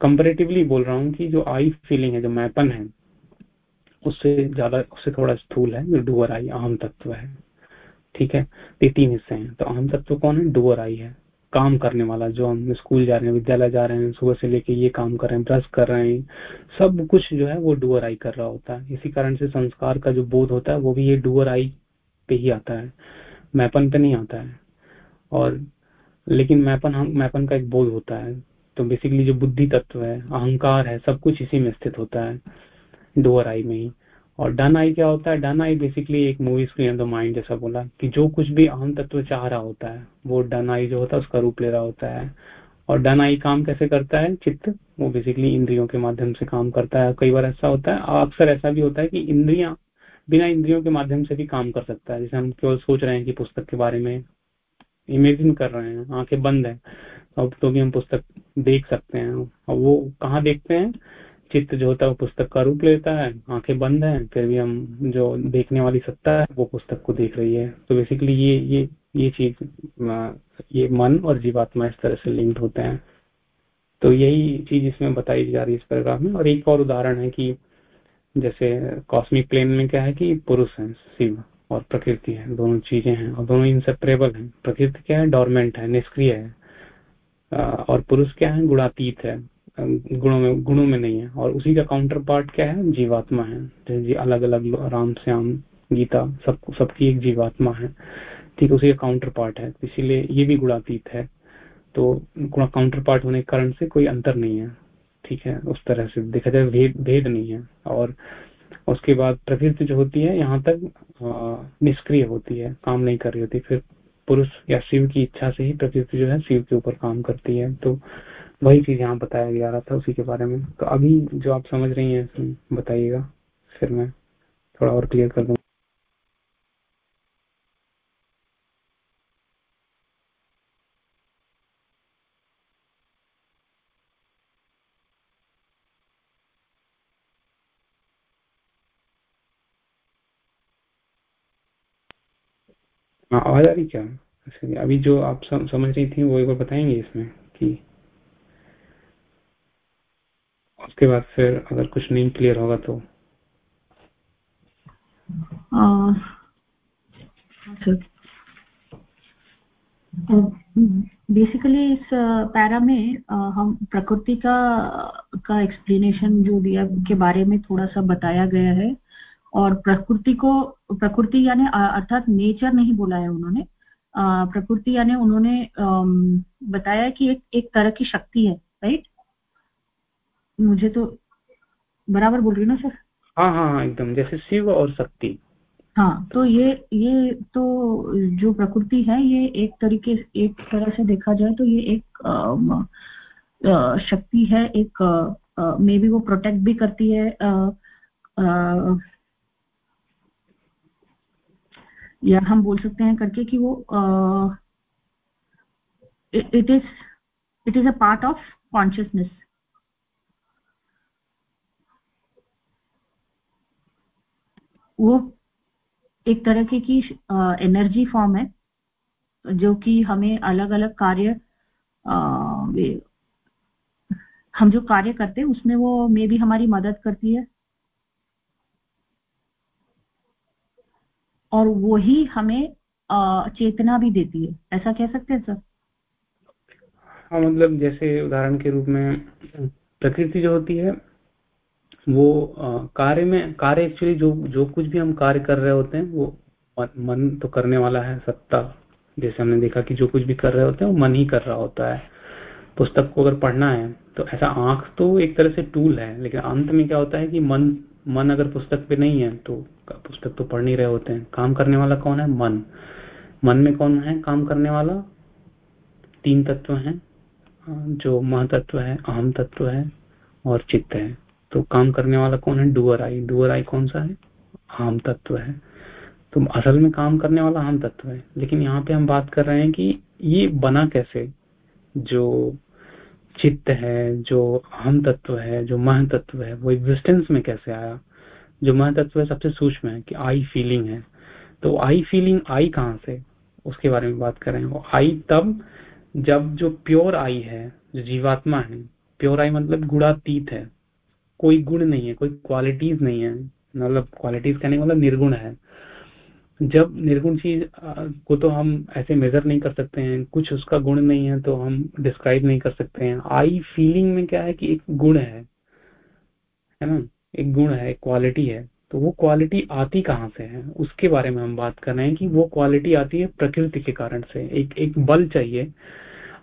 कंपेरेटिवली बोल रहा हूँ कि जो आई फीलिंग है, जो मैपन है उससे ज़्यादा, उससे थोड़ा स्थूल है, जो डूअर आई अहम तत्व है। ठीक है? ये तीन हिस्से हैं। तो अहम तत्व कौन है? डुअर आई है। काम करने वाला, जो हम स्कूल जा रहे हैं, विद्यालय जा रहे हैं, सुबह से लेके ये काम कर रहे हैं, ब्रश कर रहे हैं, सब कुछ जो है वो डुअर आई कर रहा होता है। इसी कारण से संस्कार का जो बोध होता है, वो भी ये डुअर आई पे ही आता है। मैपन पे नहीं आता है। और लेकिन मैपन, हम, मैपन का एक बोध होता है। तो बेसिकली जो बुद्धि तत्व है, अहंकार है, सब कुछ इसी में स्थित होता है। डोअर आई में ही। और डन आई क्या होता है? डन आई बेसिकली एक movie screen of the mind जैसा बोला कि जो कुछ भी अहम तत्व चाह रहा होता है, वो डन आई जो होता है उसका रूप ले रहा होता है। और डन आई काम कैसे करता है? चित्त, वो बेसिकली इंद्रियों के माध्यम से काम करता है। कई बार ऐसा होता है, अक्सर ऐसा भी होता है कि इंद्रिया, बिना इंद्रियों के माध्यम से भी काम कर सकता है। जैसे हम केवल सोच रहे हैं कि पुस्तक के बारे में इमेजिन कर रहे हैं, आँखें बंद है, अब तो भी हम पुस्तक देख सकते हैं। और वो कहाँ देखते हैं? चित्त जो होता है वो पुस्तक का रूप लेता है, आँखें बंद है, फिर भी हम जो देखने वाली सत्ता है, वो पुस्तक को देख रही है। तो बेसिकली ये ये ये चीज़ ये मन और जीवात्मा इस तरह से लिंक्ड होते हैं। तो यही चीज़ इसमें बताई जा रही है इस पैराग्राफ में। और एक और उदाहरण है कि जैसे कॉस्मिक प्लेन में क्या है कि पुरुष है, शिव और प्रकृति है, दोनों चीज़ें हैं और दोनों इंसेपरेबल हैं। प्रकृति क्या है? डॉर्मेंट है, निष्क्रिय है। और पुरुष क्या है? गुणातीत है। गुणों में गुणों में नहीं है। और उसी का काउंटर पार्ट क्या है? जीवात्मा है। जैसे अलग अलग राम, श्याम, गीता, सब, सबकी एक जीवात्मा है। ठीक है उसी का काउंटर पार्ट है। इसीलिए ये भी गुणातीत है। तो काउंटर पार्ट होने के कारण से कोई अंतर नहीं है। ठीक है, उस तरह से देखा जाए, भेद भेद नहीं है। और उसके बाद प्रकृति जो होती है, यहाँ तक निष्क्रिय होती है, काम नहीं कर रही होती। फिर पुरुष या शिव की इच्छा से ही प्रकृति जो है, शिव के ऊपर काम करती है। तो वही चीज़ यहाँ बताया जा रहा था उसी के बारे में। तो अभी जो आप समझ रही हैं बताइएगा, फिर मैं थोड़ा और क्लियर कर दूँगा हाँ आवाज़ आ रही क्या? अच्छा अभी जो आप समझ रही थी, वो एक बार बताएँगे इसमें कि उसके बाद फिर अगर कुछ नहीं क्लियर होगा तो बेसिकली इस पैरा में हम प्रकृति का का एक्सप्लेनेशन जो दिया के बारे में थोड़ा सा बताया गया है। और प्रकृति को, प्रकृति यानी अर्थात नेचर नहीं बोला है उन्होंने। प्रकृति यानी उन्होंने बताया कि एक एक तरह की शक्ति है राइट मुझे तो बराबर बोल रही ना सर? हाँ हाँ हाँ एकदम जैसे शिव और शक्ति। हाँ तो ये ये तो जो प्रकृति है ये एक तरीके एक तरह से देखा जाए तो ये एक आ, आ, शक्ति है एक मे बी वो प्रोटेक्ट भी करती है आ, आ, या हम बोल सकते हैं करके कि वो it is it is a part of consciousness वो एक तरह की की एनर्जी फॉर्म है जो कि हमें अलग अलग कार्य हम जो कार्य करते हैं उसमें वो मे भी हमारी मदद करती है। और वही हमें आ, चेतना भी देती है। ऐसा कह सकते हैं सर? हाँ मतलब जैसे उदाहरण के रूप में प्रकृति जो होती है वो कार्य में कार्य एक्चुअली जो जो कुछ भी हम कार्य कर रहे होते हैं वो मन, तो करने वाला है सत्ता। जैसे हमने देखा कि जो कुछ भी कर रहे होते हैं वो मन ही कर रहा होता है। पुस्तक को अगर पढ़ना है तो ऐसा आँख तो एक तरह से टूल है लेकिन अंत में क्या होता है कि मन मन अगर पुस्तक पे नहीं है तो पुस्तक तो पढ़ नहीं रहे होते हैं। काम करने वाला कौन है? मन। मन में कौन है काम करने वाला? तीन तत्व हैं जो महतत्व है अहम तत्व है और चित्त है। तो काम करने वाला कौन है? डुअर आई। डुअर आई कौन सा है? आम तत्व है। तो असल में काम करने वाला आम तत्व है। लेकिन यहाँ पे हम बात कर रहे हैं कि ये बना कैसे? जो चित्त है, जो अहम तत्व है, जो मह तत्व है, वो एग्जिस्टेंस में कैसे आया? जो मह तत्व है, सबसे सूक्ष्म है कि आई फीलिंग है। तो आई फीलिंग आई कहाँ से? उसके बारे में बात कर रहे हैं आई तब जब जो प्योर आई है, जो जीवात्मा है प्योर आई मतलब गुणातीत है। कोई गुण नहीं है, कोई क्वालिटीज नहीं है मतलब क्वालिटीज कहने का मतलब निर्गुण है। जब निर्गुण चीज़ को तो हम ऐसे मेजर नहीं कर सकते हैं, कुछ उसका गुण नहीं है तो हम डिस्क्राइब नहीं कर सकते हैं। आई फीलिंग में क्या है कि एक गुण है है ना? एक गुण है, एक क्वालिटी है। तो वो क्वालिटी आती कहाँ से है? उसके बारे में हम बात कर रहे हैं कि वो क्वालिटी आती है प्रकृति के कारण से। एक एक बल चाहिए।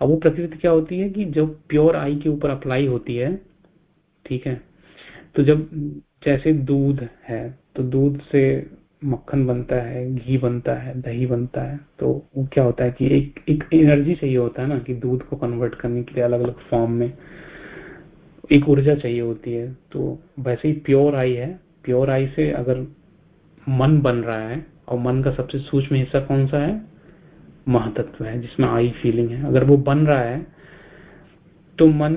अब वो प्रकृति क्या होती है कि जो प्योर आई के ऊपर अप्लाई होती है, ठीक है? तो जब जैसे दूध है तो दूध से मक्खन बनता है, घी बनता है, दही बनता है तो वो क्या होता है कि एक एक एनर्जी चाहिए होता है ना कि दूध को कन्वर्ट करने के लिए अलग अलग फॉर्म में एक ऊर्जा चाहिए होती है। तो वैसे ही प्योर आई है। प्योर आई से अगर मन बन रहा है, और मन का सबसे सूक्ष्म हिस्सा कौन सा है? महातत्व है, जिसमें आई फीलिंग है। अगर वो बन रहा है तो मन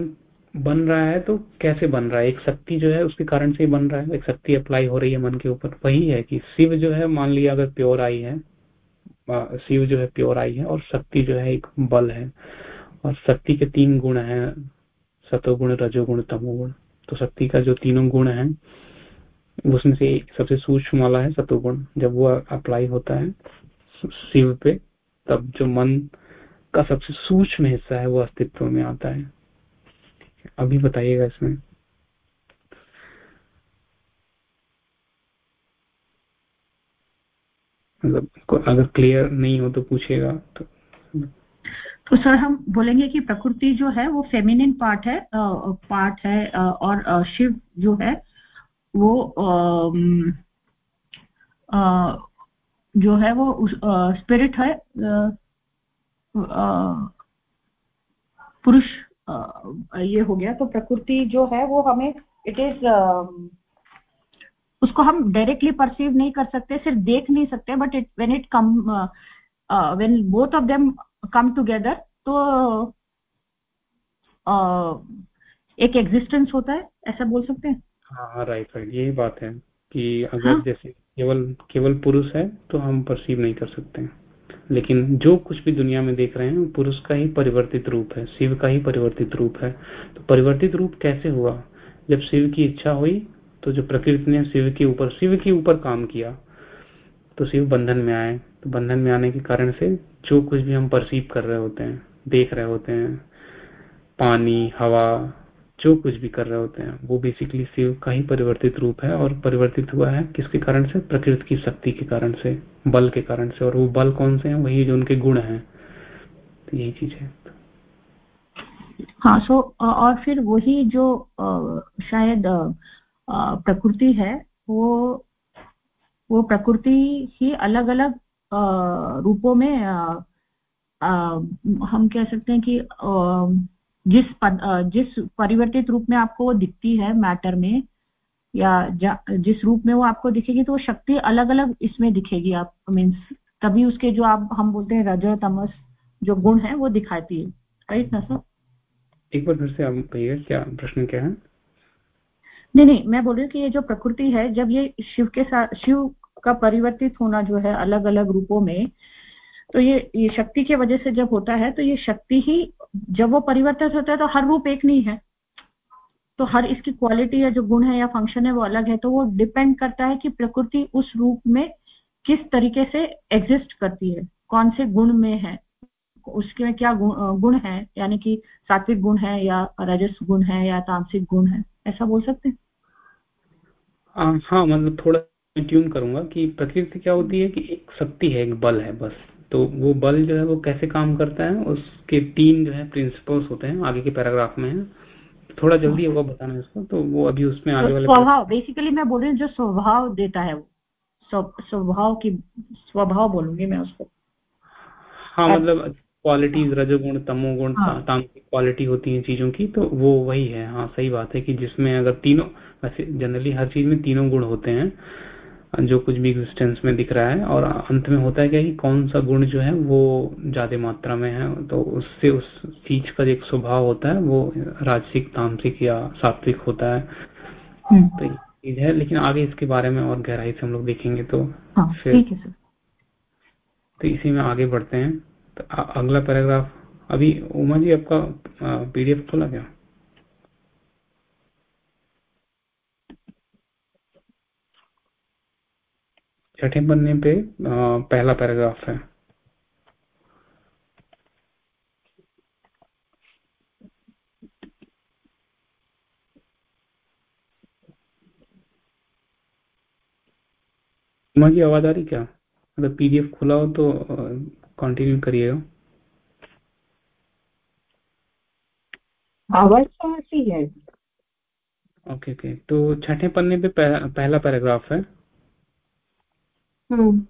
बन रहा है तो कैसे बन रहा है? एक शक्ति जो है, उसके कारण से ही बन रहा है। एक शक्ति अप्लाई हो रही है मन के ऊपर। वही है कि शिव जो है, मान लिया अगर प्योर आई है शिव जो है प्योर आई है और शक्ति जो है एक बल है। और शक्ति के तीन गुण है, सतोगुण, रजोगुण, तमोगुण। तो शक्ति का जो तीनों गुण है, उसमें से सबसे सूक्ष्म वाला है सतोगुण। जब वो अप्लाई होता है, शिव पे, तब जो मन का सबसे सूक्ष्म हिस्सा है, वो अस्तित्व में आता है। अभी बताइएगा इसमें। मतलब अगर क्लियर नहीं हो तो पूछेगा तो। तो सर, हम बोलेंगे कि प्रकृति जो है, वो फेमिनिन पार्ट है पार्ट है और शिव जो है, वो जो है, वो स्पिरिट है पुरुष ये हो गया। तो प्रकृति जो है वो हमें इट इज़ उसको हम डायरेक्टली परसीव नहीं कर सकते सिर्फ़ देख नहीं सकते but it when it come when both of them come together तो uh, एक एग्जिस्टेंस होता है ऐसा बोल सकते हैं? हाँ हाँ राइट राइट यही बात है कि अगर हाँ? जैसे केवल केवल पुरुष है तो हम परसीव नहीं कर सकते लेकिन जो कुछ भी दुनिया में देख रहे हैं पुरुष का ही परिवर्तित रूप है, शिव का ही परिवर्तित रूप है। तो परिवर्तित रूप कैसे हुआ? जब शिव की इच्छा हुई तो जो प्रकृति ने शिव के ऊपर, शिव के ऊपर काम किया तो शिव बंधन में आए। तो बंधन में आने के कारण से जो कुछ भी हम परसीव कर रहे होते हैं, देख रहे होते हैं, पानी, हवा जो कुछ भी कर रहे होते हैं, वो बेसिकली शिव का ही परिवर्तित रूप है और परिवर्तित हुआ है किसके कारण से? प्रकृति की शक्ति के कारण से, बल के कारण से। और वो बल कौन से हैं? वही जो उनके गुण हैं। तो यही चीज़ है। हाँ सो और फिर वही जो शायद प्रकृति है, वो वो प्रकृति ही अलग अलग रूपों में हम कह सकते हैं कि जिस पद, जिस परिवर्तित रूप में आपको वो दिखती है मैटर में या जिस रूप में वो आपको दिखेगी तो वो शक्ति अलग अलग इसमें दिखेगी आप मीन्स तभी उसके जो आप हम बोलते हैं रज तमस जो गुण है वो दिखाती है। राइट ना सर एक बार फिर से आप कहिए क्या प्रश्न क्या है? नहीं नहीं मैं बोल रही हूँ कि ये जो प्रकृति है जब ये शिव के साथ शिव का परिवर्तित होना जो है अलग अलग रूपों में तो ये ये शक्ति की वजह से जब होता है तो ये शक्ति ही, जब वो परिवर्तित होता है तो हर रूप एक नहीं है। तो हर इसकी क्वालिटी या जो गुण है या फ़ंक्शन है, वो अलग है। तो वो डिपेंड करता है कि प्रकृति उस रूप में किस तरीके से एग्जिस्ट करती है। कौन से गुण में है? उसके में क्या गुण है? यानी कि सात्विक गुण है या रजस गुण है या तामसिक गुण है? ऐसा बोल सकते हैं? हाँ मतलब थोड़ा ट्यून करूँगा कि प्रकृति क्या होती है कि एक शक्ति है, एक बल है, बस। तो वो बल जो है वो कैसे काम करता है उसके तीन जो है प्रिंसिपल्स होते हैं आगे के पैराग्राफ में है। थोड़ा जल्दी होगा बताना इसको तो वो अभी उसमें आगे तो वाले स्वभाव बेसिकली मैं बोल रही हूँ जो स्वभाव देता है वो। स्वभाव की स्वभाव बोलूँगी मैं उसको। हाँ मतलब क्वालिटीज रजोगुण तमोगुण हाँ. तामसिक क्वालिटी होती है चीज़ों की तो वो वही है। हाँ सही बात है कि जिसमें अगर तीनों वैसे जनरली हर चीज़ में तीनों गुण होते हैं जो कुछ भी एग्जिस्टेंस में दिख रहा है और अंत में होता है क्या कि कौन सा गुण जो है वो ज़्यादा मात्रा में है? तो उससे उस चीज़ का एक स्वभाव होता है वो राजसिक तामसिक या सात्विक होता है। हम्म। तो चीज़ है लेकिन आगे इसके बारे में और गहराई से हम लोग देखेंगे तो हाँ, फिर तो इसी में आगे बढ़ते हैं। तो अगला पैराग्राफ। अभी उमा जी आपका पीडीएफ खोला क्या? छठे पन्ने पे पहला पैराग्राफ है। की आवाज़ आ रही क्या? मतलब पीडीएफ खुला हो तो कंटिन्यू करिएगा आवाज़ तो आती है। Okay okay. तो छठे पन्ने पे पह, पहला पैराग्राफ है. Hmm.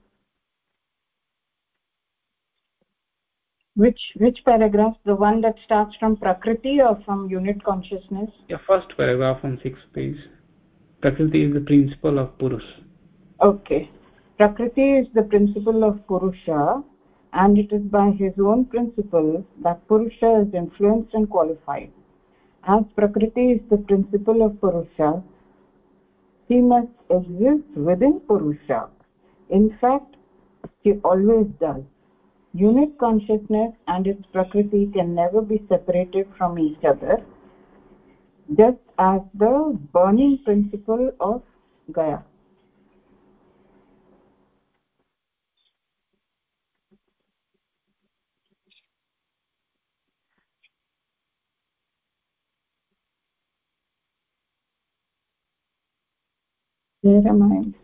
Which which paragraph? The one that starts from Prakriti or from unit consciousness? Yeah, first paragraph on sixth page. Prakriti is the principle of Purusha. Okay. Prakriti is the principle of Purusha and it is by his own principle that Purusha is influenced and qualified. As Prakriti is the principle of Purusha, he must exist within Purusha in fact she always does. Unit consciousness and its prakriti can never be separated from each other. Just as the burning principle of gaya. Where am i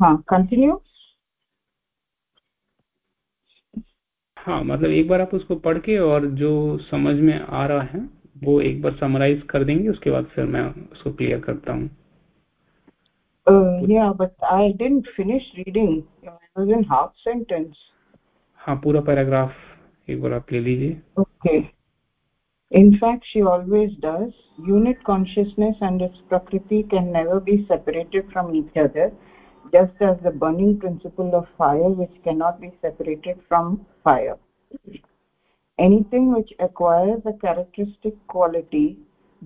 हाँ continue हाँ मतलब एक बार आप उसको पढ़ के और जो समझ में आ रहा है वो एक बार समराइज कर देंगे उसके बाद फिर मैं उसको क्लियर करता हूँ। हाँ, पूरा पैराग्राफ एक बार आप ले लीजिए। Okay In fact, she always does. Unit consciousness and its prakriti can never be separated from each other. Just as the burning principle of fire which cannot be separated from fire anything which acquires a characteristic quality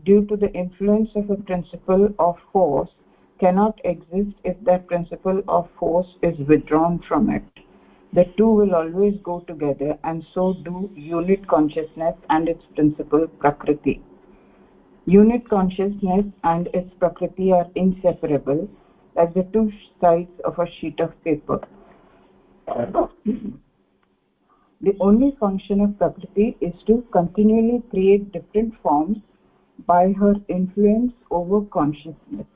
due to the influence of a principle of force cannot exist if that principle of force is withdrawn from it. The two will always go together and so do unit consciousness and its principle Prakriti. Unit consciousness and its Prakriti are inseparable like the two sides of a sheet of paper. the only function of Prakriti is to continually create different forms by her influence over consciousness.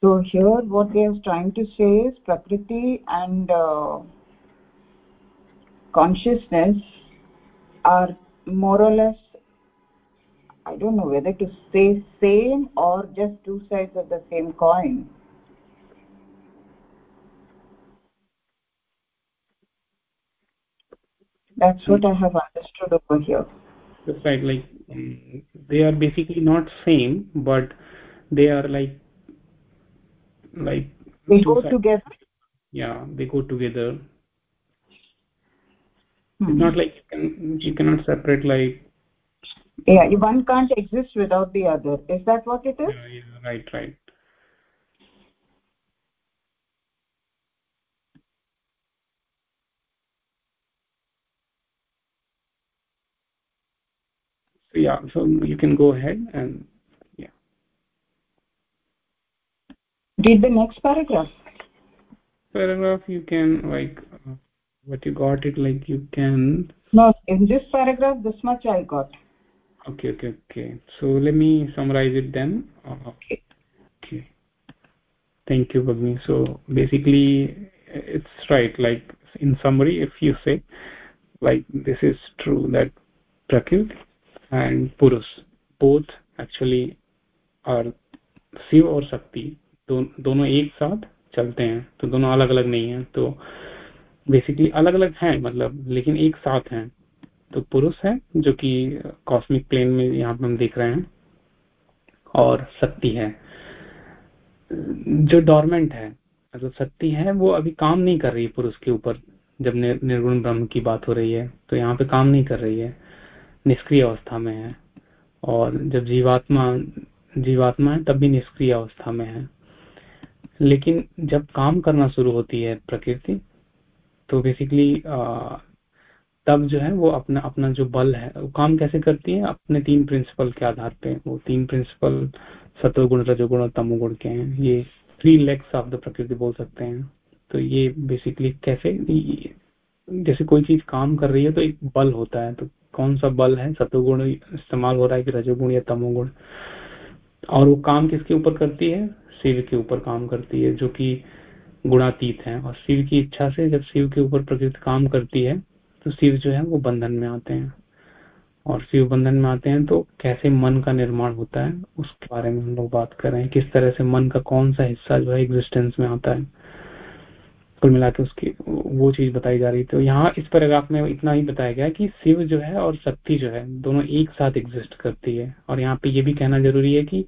So here what they are trying to say is Prakriti and uh, consciousness are more or less I don't know whether to say same or just two sides of the same coin. That's what I have understood over here. That's right. Like um, they are basically not same, but they are like like they go sides. together. Yeah, they go together. Hmm. It's not like you can you cannot separate like. Yeah, one can't exist without the other. Is that what it is? Yeah, yeah right, right. so yeah so you can go ahead and yeah read the next paragraph paragraph you can like uh, what you got it like you can no in this paragraph this much i got okay okay okay so let me summarize it then uh, okay okay thank you Bagni. so basically it's right like in summary if you say like this is true that prakriti and purus both actually are Shiva और शक्ति दो, दोनों एक साथ चलते हैं तो दोनों अलग अलग नहीं है तो बेसिकली अलग अलग हैं मतलब लेकिन एक साथ हैं तो पुरुष है, जो कि कॉस्मिक प्लेन में यहाँ पे हम देख रहे हैं, और शक्ति है। जो डॉर्मेंट है जो शक्ति है, वो अभी काम नहीं कर रही है पुरुष के ऊपर। जब निर्गुण ब्रह्म की बात हो रही है तो यहाँ पे काम नहीं कर रही है। निष्क्रिय अवस्था में है, और जब जीवात्मा जीवात्मा है, तब भी निष्क्रिय अवस्था में है। लेकिन जब काम करना शुरू होती है प्रकृति तो बेसिकली तब जो है वो अपना अपना जो बल है, वो काम कैसे करती है? अपने तीन प्रिंसिपल के आधार पे। वो तीन प्रिंसिपल सतोगुण रजोगुण और तमोगुण के हैं। ये थ्री लेग्स ऑफ़ द प्रकृति बोल सकते हैं। तो ये बेसिकली कैसे, जैसे कोई चीज़ काम कर रही है तो एक बल होता है। तो कौन सा बल है? सतोगुण इस्तेमाल हो रहा है कि रजोगुण या तमोगुण। और वो काम किसके ऊपर करती है? शिव के ऊपर काम करती है, जो कि गुणातीत है। और शिव की इच्छा से जब शिव के ऊपर प्रकृति काम करती है तो शिव जो है वो बंधन में आते हैं। और शिव बंधन में आते हैं तो कैसे मन का निर्माण होता है, उसके बारे में हम लोग बात कर रहे हैं। किस तरह से मन का कौन सा हिस्सा जो है एग्जिस्टेंस में आता है। कुल मिला के उसकी वो चीज़ बताई जा रही थी। तो यहाँ इस पैराग्राफ में इतना ही बताया गया कि शिव जो है और शक्ति जो है दोनों एक साथ एग्जिस्ट करती है। और यहाँ पे ये भी कहना ज़रूरी है कि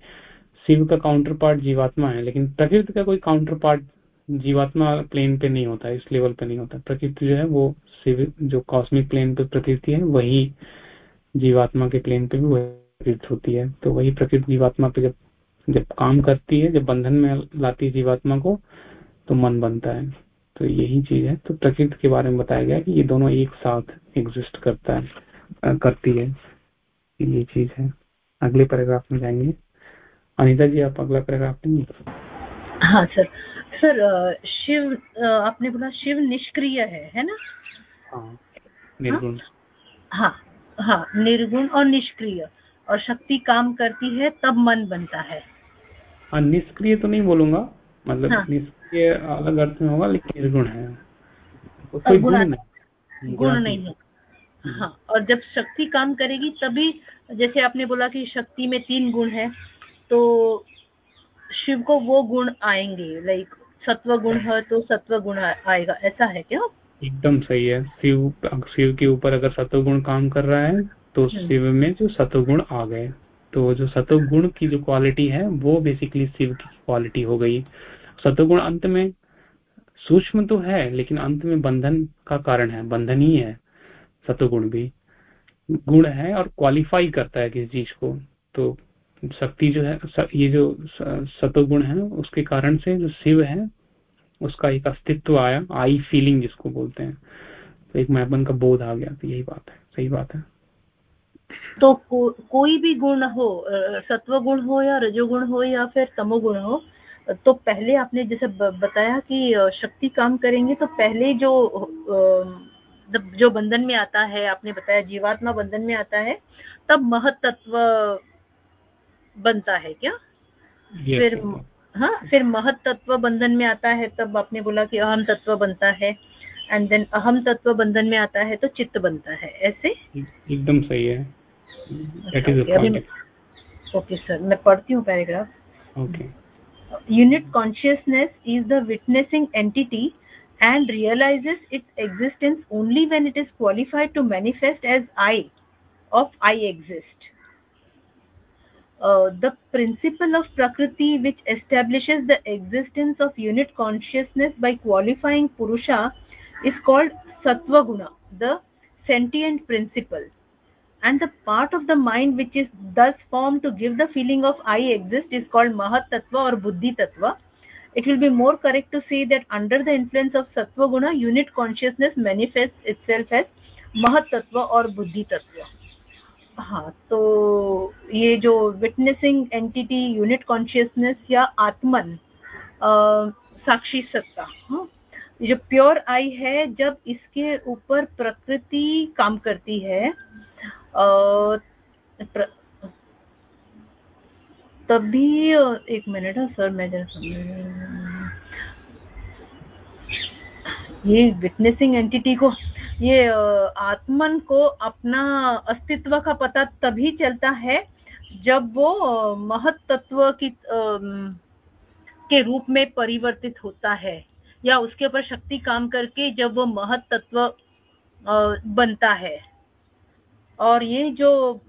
शिव का काउंटर पार्ट जीवात्मा है, लेकिन प्रकृति का कोई काउंटर पार्ट जीवात्मा प्लेन पे नहीं होता, इस लेवल पे नहीं होता। प्रकृति जो है, वो जो कॉस्मिक प्लेन पे प्रकृति है, वही जीवात्मा के प्लेन पे भी वही होती है। तो वही प्रकृति जीवात्मा पे जब जब काम करती है, जब बंधन में लाती है जीवात्मा को तो मन बनता है। तो यही चीज़ है। तो प्रकृति के बारे में बताया गया कि ये दोनों एक साथ एग्जिस्ट करता है करती है। ये चीज़ है। अगले पैराग्राफ में जाएँगे। अनिता जी, आप अगला पैराग्राफ लेंगे हाँ सर सर शिव आपने बोला शिव निष्क्रिय है है ना? हाँ निर्गुण। हाँ हाँ निर्गुण और निष्क्रिय। और शक्ति काम करती है तब मन बनता है। हाँ निष्क्रिय तो नहीं बोलूँगा मतलब हाँ. निष्क्रिय अलग अर्थ में होगा लेकिन निर्गुण है। कोई गुण नहीं गुण नहीं है। हाँ। और जब शक्ति काम करेगी तभी जैसे आपने बोला कि शक्ति में तीन गुण है तो शिव को वो गुण आएँगे लाइक सत्व गुण है तो सत्व गुण आएगा। ऐसा है क्या? एकदम सही है। शिव शिव के ऊपर अगर सत्व गुण काम कर रहा है तो हम्म। शिव में जो सत्व गुण आ गए तो जो सत्व गुण की जो क्वालिटी है वो बेसिकली शिव की क्वालिटी हो गई। सत्वगुण अंत में सूक्ष्म तो है लेकिन अंत में बंधन का कारण है। बंधन ही है सत्वगुण भी। गुण है और क्वालिफाई करता है किसी चीज़ को। तो शक्ति जो है ये जो सतोगुण है उसके कारण से जो शिव है उसका एक अस्तित्व आया आई फीलिंग जिसको बोलते हैं। तो एक मैपन का बोध आ गया तो यही बात है सही बात है। तो को, कोई भी गुण हो सत्व गुण हो या रजोगुण हो या फिर तमोगुण हो तो पहले आपने जैसे बताया कि शक्ति काम करेंगे तो पहले जो जो बंधन में आता है आपने बताया जीवात्मा बंधन में आता है तब महत्त्व बनता है क्या? फिर हाँ फिर महत तत्व बंधन में आता है तब आपने बोला कि अहम तत्व बनता है एंड देन अहम तत्व बंधन में आता है तो चित्त बनता है ऐसे? एकदम सही है। अच्छा, ओके सर मैं पढ़ती हूँ paragraph. Unit consciousness is the witnessing entity and realises its existence only when it is qualified to manifest as I of I exist uh, the principle of prakriti which establishes the existence of unit consciousness by qualifying purusha is called sattva guna the sentient principle. And the part of the mind which is thus formed to give the feeling of i exist is called mahat tattva or buddhi tattva it will be more correct to say that under the influence of sattva guna unit consciousness manifests itself as mahat tattva or buddhi tattva हाँ तो ये जो witnessing entity unit consciousness या आत्मन आ, साक्षी सत्ता हाँ जो pure आई है जब इसके ऊपर प्रकृति काम करती है तभी एक मिनट है सर मैं जरा ये विटनेसिंग एंटिटी को ये आत्मन को अपना अस्तित्व का पता तभी चलता है जब वो महत तत्व की के रूप में परिवर्तित होता है या उसके ऊपर शक्ति काम करके जब वो महत तत्व बनता है। और ये जो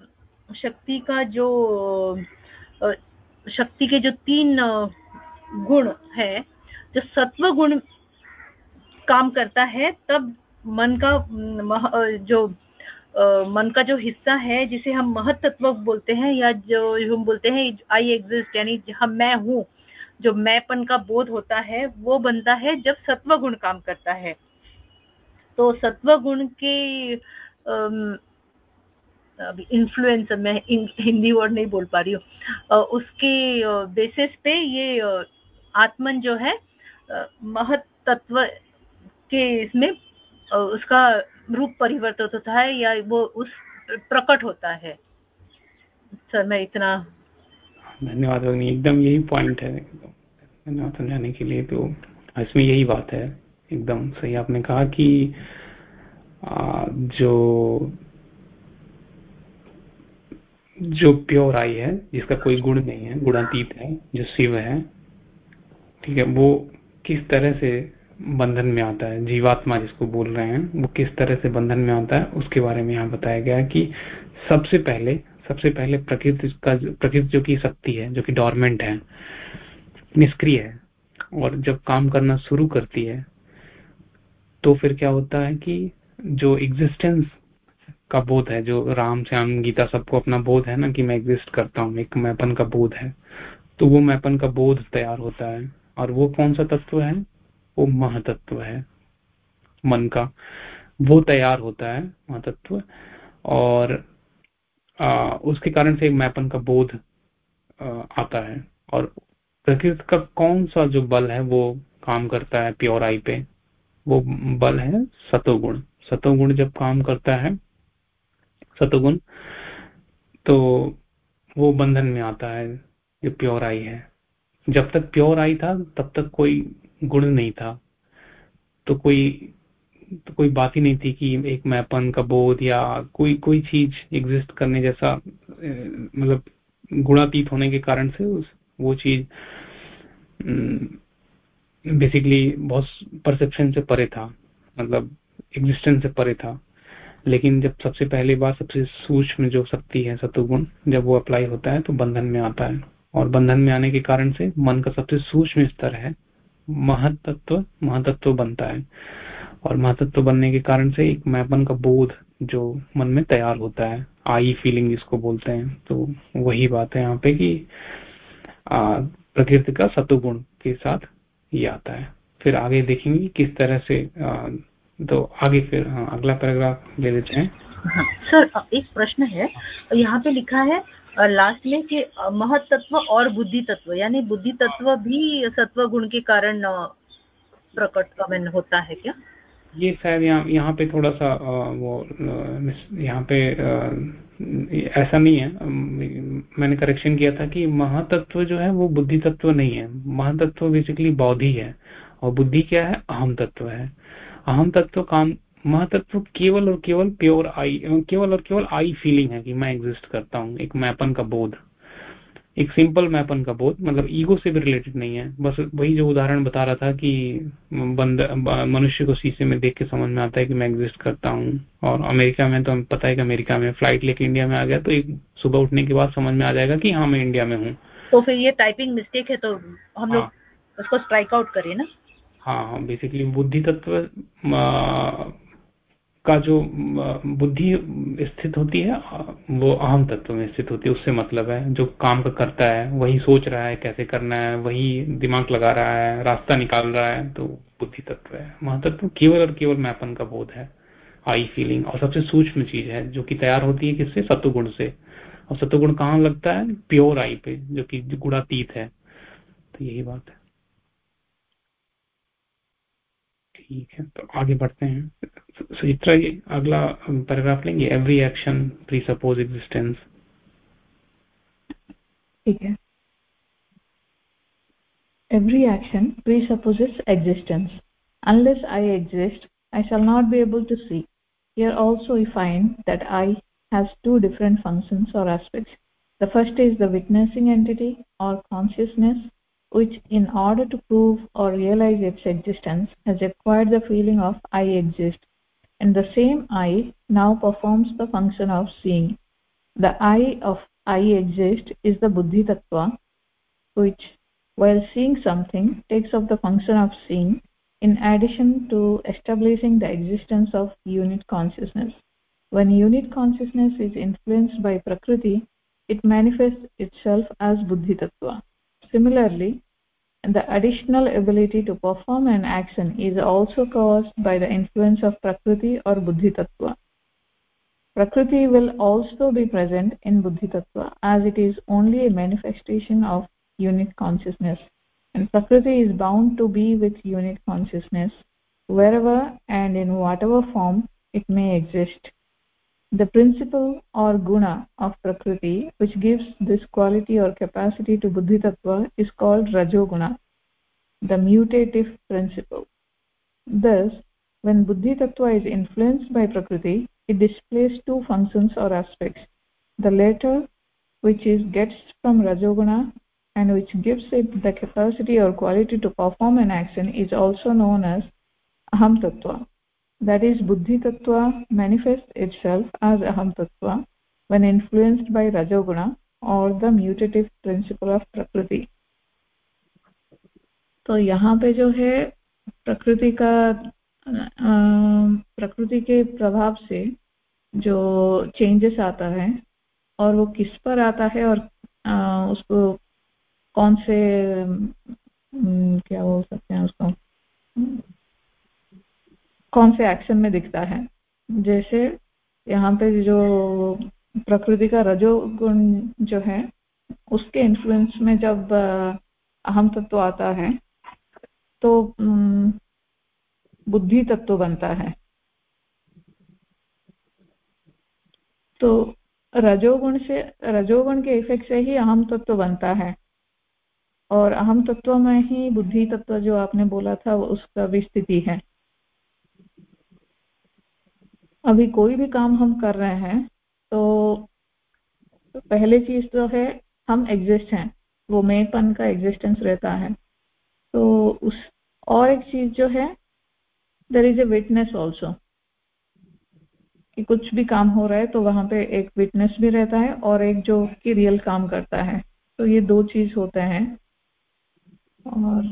शक्ति का जो शक्ति के जो तीन गुण है, जो सत्व गुण काम करता है, तब मन का मह, जो मन का जो हिस्सा है जिसे हम महत्व बोलते हैं या जो हम बोलते हैं आई एग्जिस्ट यानी हम मैं हूँ जो मैंपन का बोध होता है वो बनता है जब सत्व गुण काम करता है। तो सत्व गुण के इन्फ्लुएंस मैं हिंदी वर्ड नहीं बोल पा रही हूँ उसके बेसिस पे ये आत्मन जो है महत तत्व के इसमें उसका रूप परिवर्तित होता है या वो उस प्रकट होता है? सर, मैं इतना धन्यवाद एकदम यही पॉइंट है। धन्यवाद समझाने के लिए तो इसमें यही बात है। एकदम सही आपने कहा कि जो जो प्योर आई है, जिसका कोई गुण नहीं है, गुणातीत है, जो शिव है, ठीक है, वो किस तरह से बंधन में आता है, जीवात्मा जिसको बोल रहे हैं, वो किस तरह से बंधन में आता है, उसके बारे में यहाँ बताया गया है कि सबसे पहले सबसे पहले प्रकृति का प्रकृति जो की शक्ति है, जो कि डॉर्मेंट है, निष्क्रिय है, और जब काम करना शुरू करती है तो फिर क्या होता है कि जो एग्जिस्टेंस का बोध है, जो राम श्याम गीता सबको अपना बोध है ना कि मैं एग्जिस्ट करता हूँ, एक मैपन का बोध है तो वो मैपन का बोध तैयार होता है, और वो कौन सा तत्व है? वो महतत्व है मन का। वो तैयार होता है महतत्व और आ, उसके कारण से मैपन का बोध आ, आता है। और प्रकृति का कौन सा जो बल है वो काम करता है प्योर आई पे वो बल है सतोगुण। सतोगुण जब काम करता है सतोगुण तो वो बंधन में आता है जो प्योर आई है। जब तक प्योर आई था तब तक कोई गुण नहीं था। तो कोई तो कोई बात ही नहीं थी कि एक मैपन का बोध या कोई कोई चीज़ एग्जिस्ट करने जैसा मतलब गुणातीत होने के कारण से उस, वो चीज़ बेसिकली बहुत परसेप्शन से परे था मतलब एग्जिस्टेंस से परे था। लेकिन जब सबसे पहली बार, सबसे सूक्ष्म जो शक्ति है सतुगुण जब वो अप्लाई होता है तो बंधन में आता है। और बंधन में आने के कारण से मन का सबसे सूक्ष्म स्तर है महतत्व महतत्व बनता है। और महतत्व बनने के कारण से एक मैपन का बोध जो मन में तैयार होता है आई फीलिंग जिसको बोलते हैं तो वही बात है यहाँ पे कि प्रकृति का सतुगुण के साथ ये आता है। फिर आगे देखेंगे किस तरह से आ, तो आगे फिर हाँ, अगला पैराग्राफ ले लेते हैं। हाँ, सर एक प्रश्न है। यहाँ पे लिखा है लास्ट में कि महत्त्व और बुद्धि तत्व यानी बुद्धि तत्व भी सत्व गुण के कारण प्रकट होता है क्या? ये शायद यहाँ यहाँ पे थोड़ा सा वो यहाँ पे ऐसा नहीं है। मैंने करेक्शन किया था कि महातत्व जो है वो बुद्धि तत्व नहीं है। महातत्व बेसिकली बौद्धि है। और बुद्धि क्या है? अहम तत्व है। अहम तत्व काम महातत्व केवल और केवल प्योर आई केवल और केवल आई फीलिंग है कि मैं एग्जिस्ट करता हूँ एक मैपन का बोध। एक सिंपल मैपन का बोध मतलब ईगो से भी रिलेटेड नहीं है। बस वही जो उदाहरण बता रहा था कि बंद मनुष्य को शीशे में देख के समझ में आता है कि मैं एग्जिस्ट करता हूँ। और अमेरिका में तो हमें पता है कि अमेरिका में फ़्लाइट लेके इंडिया में आ गया तो एक सुबह उठने के बाद समझ में आ जाएगा कि हाँ मैं इंडिया में हूँ। तो फिर ये टाइपिंग मिस्टेक है तो हम लोग हाँ, उसको स्ट्राइक आउट करिए ना? हाँ बेसिकली बुद्धि तत्व का जो बुद्धि स्थित होती है, वो अहम तत्व में स्थित होती है, उससे मतलब है, जो काम का करता है, वही सोच रहा है, कैसे करना है, वही दिमाग लगा रहा है, रास्ता निकाल रहा है तो बुद्धि तत्व है। महतत्व केवल और केवल मैपन का बोध है, आई फीलिंग। और सबसे सूक्ष्म चीज़ है, जो कि तैयार होती है किससे? सत्वगुण से। और सत्वगुण कहाँ लगता है? प्योर आई पे, जो कि गुणातीत है। तो यही बात है। ठीक है तो आगे बढ़ते हैं। सुचित्रा ये अगला पैराग्राफ लेंगे every action presuppose existence ठीक है every action presupposes existence unless i exist i shall not be able to see here also we find that i has two different functions or aspects the first is the witnessing entity or consciousness which in order to prove or realize its existence has acquired the feeling of i exist and the same i now performs the function of seeing. The i of i exist is the buddhi tattva which while seeing something takes up the function of seeing in addition to establishing the existence of unit consciousness. When unit consciousness is influenced by prakriti it manifests itself as buddhi tattva similarly the additional ability to perform an action is also caused by the influence of prakriti or buddhi tattva prakriti will also be present in buddhi tattva as it is only a manifestation of unit consciousness. And prakriti is bound to be with unit consciousness wherever and in whatever form it may exist the principle or guna of prakriti which gives this quality or capacity to buddhi tattva is called rajoguna the mutative principle. Thus when buddhi tattva is influenced by prakriti it displays two functions or aspects the latter which is gets from rajoguna and which gives it the capacity or quality to perform an action is also known as aham tattva that is buddhi tattva manifests itself as aham tattva when influenced by rajoguna or the mutative principle of prakriti तो यहाँ पे जो है प्रकृति का प्रकृति के प्रभाव से जो चेंजेस आता है और वो किस पर आता है और उसको कौन से क्या बोल सकते हैं उसको कौन से एक्शन में दिखता है? जैसे यहाँ पे जो प्रकृति का रजोगुण जो है, उसके इन्फ्लुएंस में जब अहम तत्व आता है तो बुद्धि तत्व बनता है। तो रजोगुण से, रजोगुण के इफ़ेक्ट से ही अहम तत्व बनता है। और अहम तत्व में ही बुद्धि तत्व जो आपने बोला था उसका भी स्थिति है। अभी कोई भी काम हम कर रहे हैं तो पहले चीज़ तो है, हम एग्जिस्ट हैं, वो मेपन का एग्जिस्टेंस रहता है। तो उस और एक चीज़ जो है there is a witness also कि कुछ भी काम हो रहा है तो वहाँ पे एक विटनेस भी रहता है और एक जो कि रियल काम करता है। तो ये दो चीज़ होते हैं। और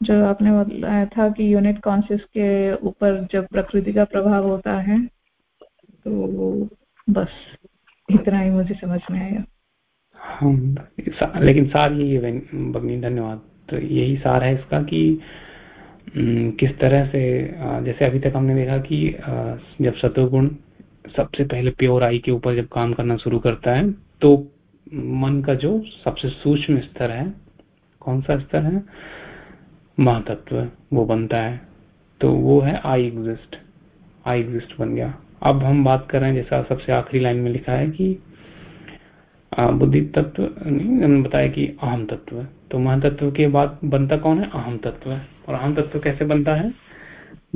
जो आपने बताया था कि यूनिट कॉन्शियस के ऊपर जब प्रकृति का प्रभाव होता है तो बस इतना ही मुझे समझ में आया। हाँ लेकिन सार यही है भगनी धन्यवाद। तो यही सार है इसका कि किस तरह से जैसे अभी तक हमने देखा कि जब सतोगुण सबसे पहले प्योर आई के ऊपर जब काम करना शुरू करता है तो मन का जो सबसे सूक्ष्म स्तर है, कौन सा स्तर है? महातत्व वो बनता है। तो वो है आई एग्जिस्ट आई एग्जिस्ट बन गया। अब हम बात कर रहे हैं, जैसा सबसे आखिरी लाइन में लिखा है कि बुद्धि तत्व हमने बताया कि अहम तत्व। तो महातत्व के बाद बनता कौन है? अहम तत्व और अहम तत्व कैसे बनता है?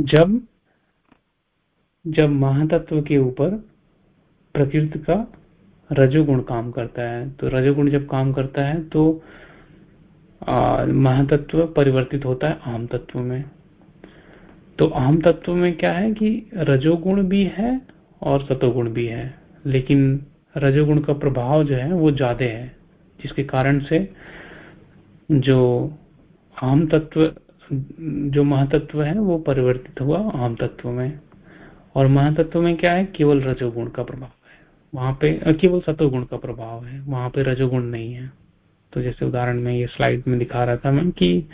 जब जब महातत्व के ऊपर प्रकृति का रजोगुण काम करता है तो रजोगुण जब काम करता है तो महातत्व परिवर्तित होता है अहम तत्व में। तो अहम तत्व में क्या है कि रजोगुण भी है और सतोगुण भी है, लेकिन रजोगुण का प्रभाव जो है वो ज़्यादा है, जिसके कारण से जो आम तत्व, जो महातत्व है वो परिवर्तित हुआ आम तत्व में। और महातत्व में क्या है? केवल रजोगुण का प्रभाव है। वहाँ पे, केवल सतोगुण का प्रभाव है, वहाँ पे रजोगुण नहीं है। तो जैसे उदाहरण में ये स्लाइड में दिखा रहा था मैं कि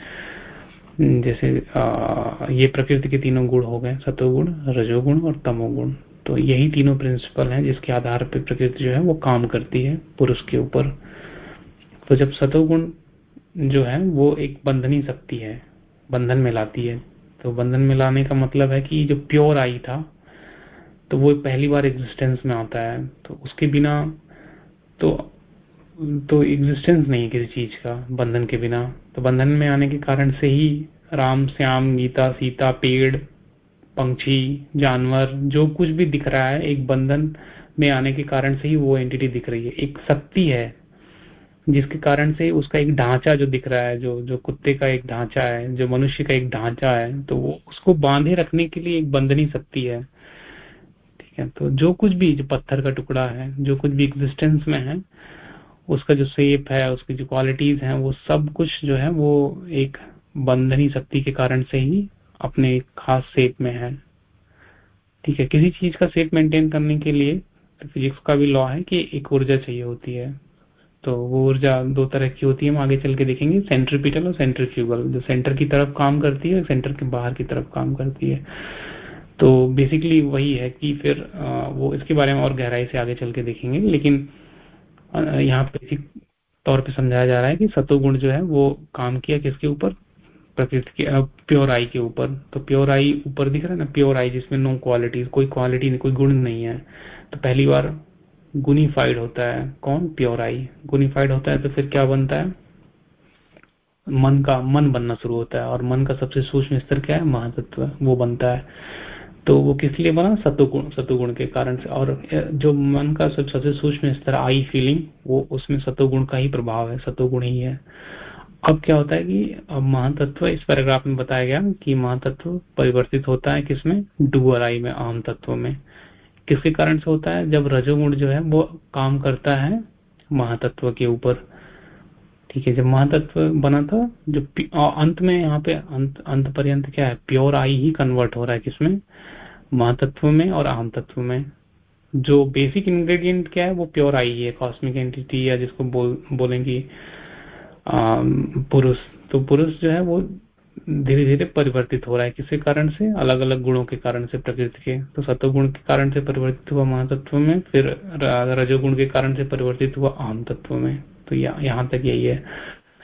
जैसे आ, ये प्रकृति के तीनों गुण हो गए सतोगुण रजोगुण और तमोगुण। तो यही तीनों प्रिंसिपल हैं जिसके आधार पर प्रकृति जो है वो काम करती है पुरुष के ऊपर। तो जब सतोगुण जो है वो एक बंधनी शक्ति है बंधन में लाती है तो बंधन में लाने का मतलब है कि जो प्योर आई था तो वो पहली बार एग्जिस्टेंस में आता है। तो उसके बिना तो तो एग्जिस्टेंस नहीं है किसी चीज़ का, बंधन के बिना। तो बंधन में आने के कारण से ही राम, श्याम, गीता, सीता, पेड़ पंक्षी जानवर, जो कुछ भी दिख रहा है, एक बंधन में आने के कारण से ही वो एंटिटी दिख रही है। एक शक्ति है, जिसके कारण से उसका एक ढांचा जो दिख रहा है, जो जो कुत्ते का एक ढांचा है, जो मनुष्य का एक ढांचा है तो वो उसको बांधे रखने के लिए एक बंधनी शक्ति है। ठीक है तो जो कुछ भी, जो पत्थर का टुकड़ा है, जो कुछ भी एग्जिस्टेंस में है उसका जो शेप है, उसकी जो क्वालिटीज हैं, वो सब कुछ जो है वो एक बंधनी शक्ति के कारण से ही अपने खास शेप में है। ठीक है, किसी चीज़ का शेप मेंटेन करने के लिए फिजिक्स का भी लॉ है कि एक ऊर्जा चाहिए होती है। तो वो ऊर्जा दो तरह की होती है, हम आगे चल के देखेंगे सेंट्रीपिटल और सेंट्रीफ्यूगल जो सेंटर की तरफ़ काम करती है सेंटर के बाहर की तरफ़ काम करती है। तो बेसिकली वही है कि फिर वो इसके बारे में और गहराई से आगे चल के देखेंगे, लेकिन यहाँ बेसिक तौर पे समझाया जा रहा है कि सतोगुण जो है वो काम किया किसके ऊपर? प्रकृति के प्योर आई के ऊपर। तो प्योर आई ऊपर दिख रहा है ना? प्योर आई जिसमें नो क्वालिटी कोई क्वालिटी नहीं, कोई गुण नहीं है। तो पहली बार गुनिफाइड होता है कौन? प्योर आई। गुनिफाइड होता है तो फिर क्या बनता है? मन का, मन बनना शुरू होता है। और मन का सबसे सूक्ष्म स्तर क्या है? महातत्व। वो बनता है। तो वो किस लिए बना? सतुगुण सतुगुण के कारण से। और जो मन का सब सबसे सूक्ष्म स्तर आई फीलिंग, वो उसमें सतुगुण का ही प्रभाव है सतुगुण ही है। अब क्या होता है कि, अब महातत्व, इस पैराग्राफ में बताया गया कि महातत्व परिवर्तित होता है किसमें? डुअर आई में, आम तत्व में। किसके कारण से होता है? जब रजोगुण जो है, वो काम करता है महातत्व के ऊपर। ठीक है, जब महातत्व बना था जो अंत में यहाँ पे, अंत अंत पर्यंत क्या है? प्योर आई ही कन्वर्ट हो रहा है किसमें? महातत्व में और आम तत्व में। जो बेसिक इंग्रेडिएंट क्या है, वो प्योर आई है कॉस्मिक एंटिटी या जिसको बोल, बोलेंगे पुरुष। तो पुरुष जो है वो धीरे धीरे परिवर्तित हो रहा है किसी कारण से अलग अलग गुणों के कारण से, प्रकृति के। तो सतोगुण के कारण से परिवर्तित हुआ महातत्व में, फिर रजोगुण के कारण से परिवर्तित हुआ आम तत्व में। तो यहाँ तक यही है।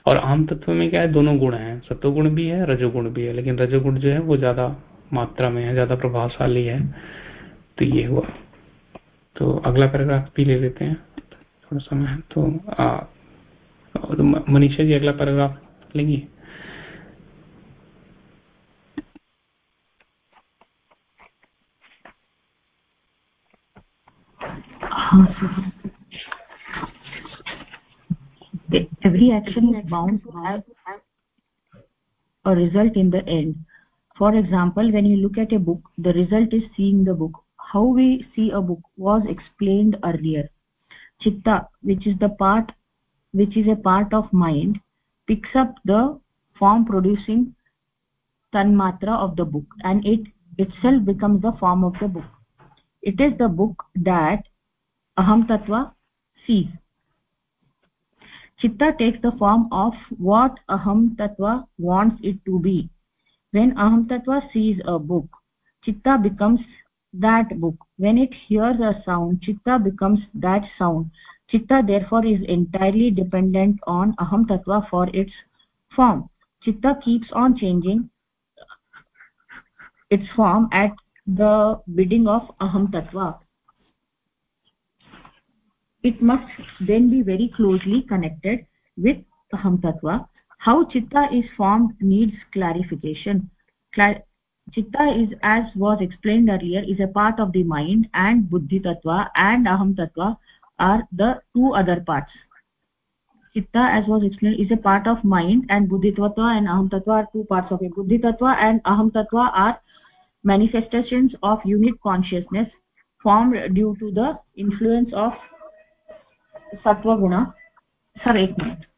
और आम तत्व में क्या है, दोनों गुण है। सतोगुण भी है, रजोगुण भी है। लेकिन रजोगुण जो है, वो ज़्यादा मात्रा में है, ज़्यादा प्रभावशाली है तो ये हुआ। तो अगला पैराग्राफ भी ले लेते हैं। थोड़ा समय है तो और मनीषा जी, अगला पैराग्राफ लेंगी? Every action is bound to have a result in the end for example when you look at a book the result is seeing the book. How we see a book was explained earlier. Chitta which is the part which is a part of mind picks up the form producing tanmatra of the book and it itself becomes the form of the book. It is the book that aham tatva sees. Chitta takes the form of what aham tatva wants it to be when aham tatva sees a book chitta becomes that book. When it hears a sound chitta becomes that sound. Chitta therefore is entirely dependent on aham tatva for its form. Chitta keeps on changing its form at the bidding of aham tatva it must then be very closely connected with aham tatva how chitta is formed needs clarification. Clar chitta is as was explained earlier is a part of the mind and buddhi tatva and aham tatva are the two other parts. Chitta as was explained is a part of mind and buddhi tattva and aham tattva are two parts of it. Buddhi tattva and aham tattva are manifestations of unit consciousness formed due to the influence of sattva guna. Sir ek minute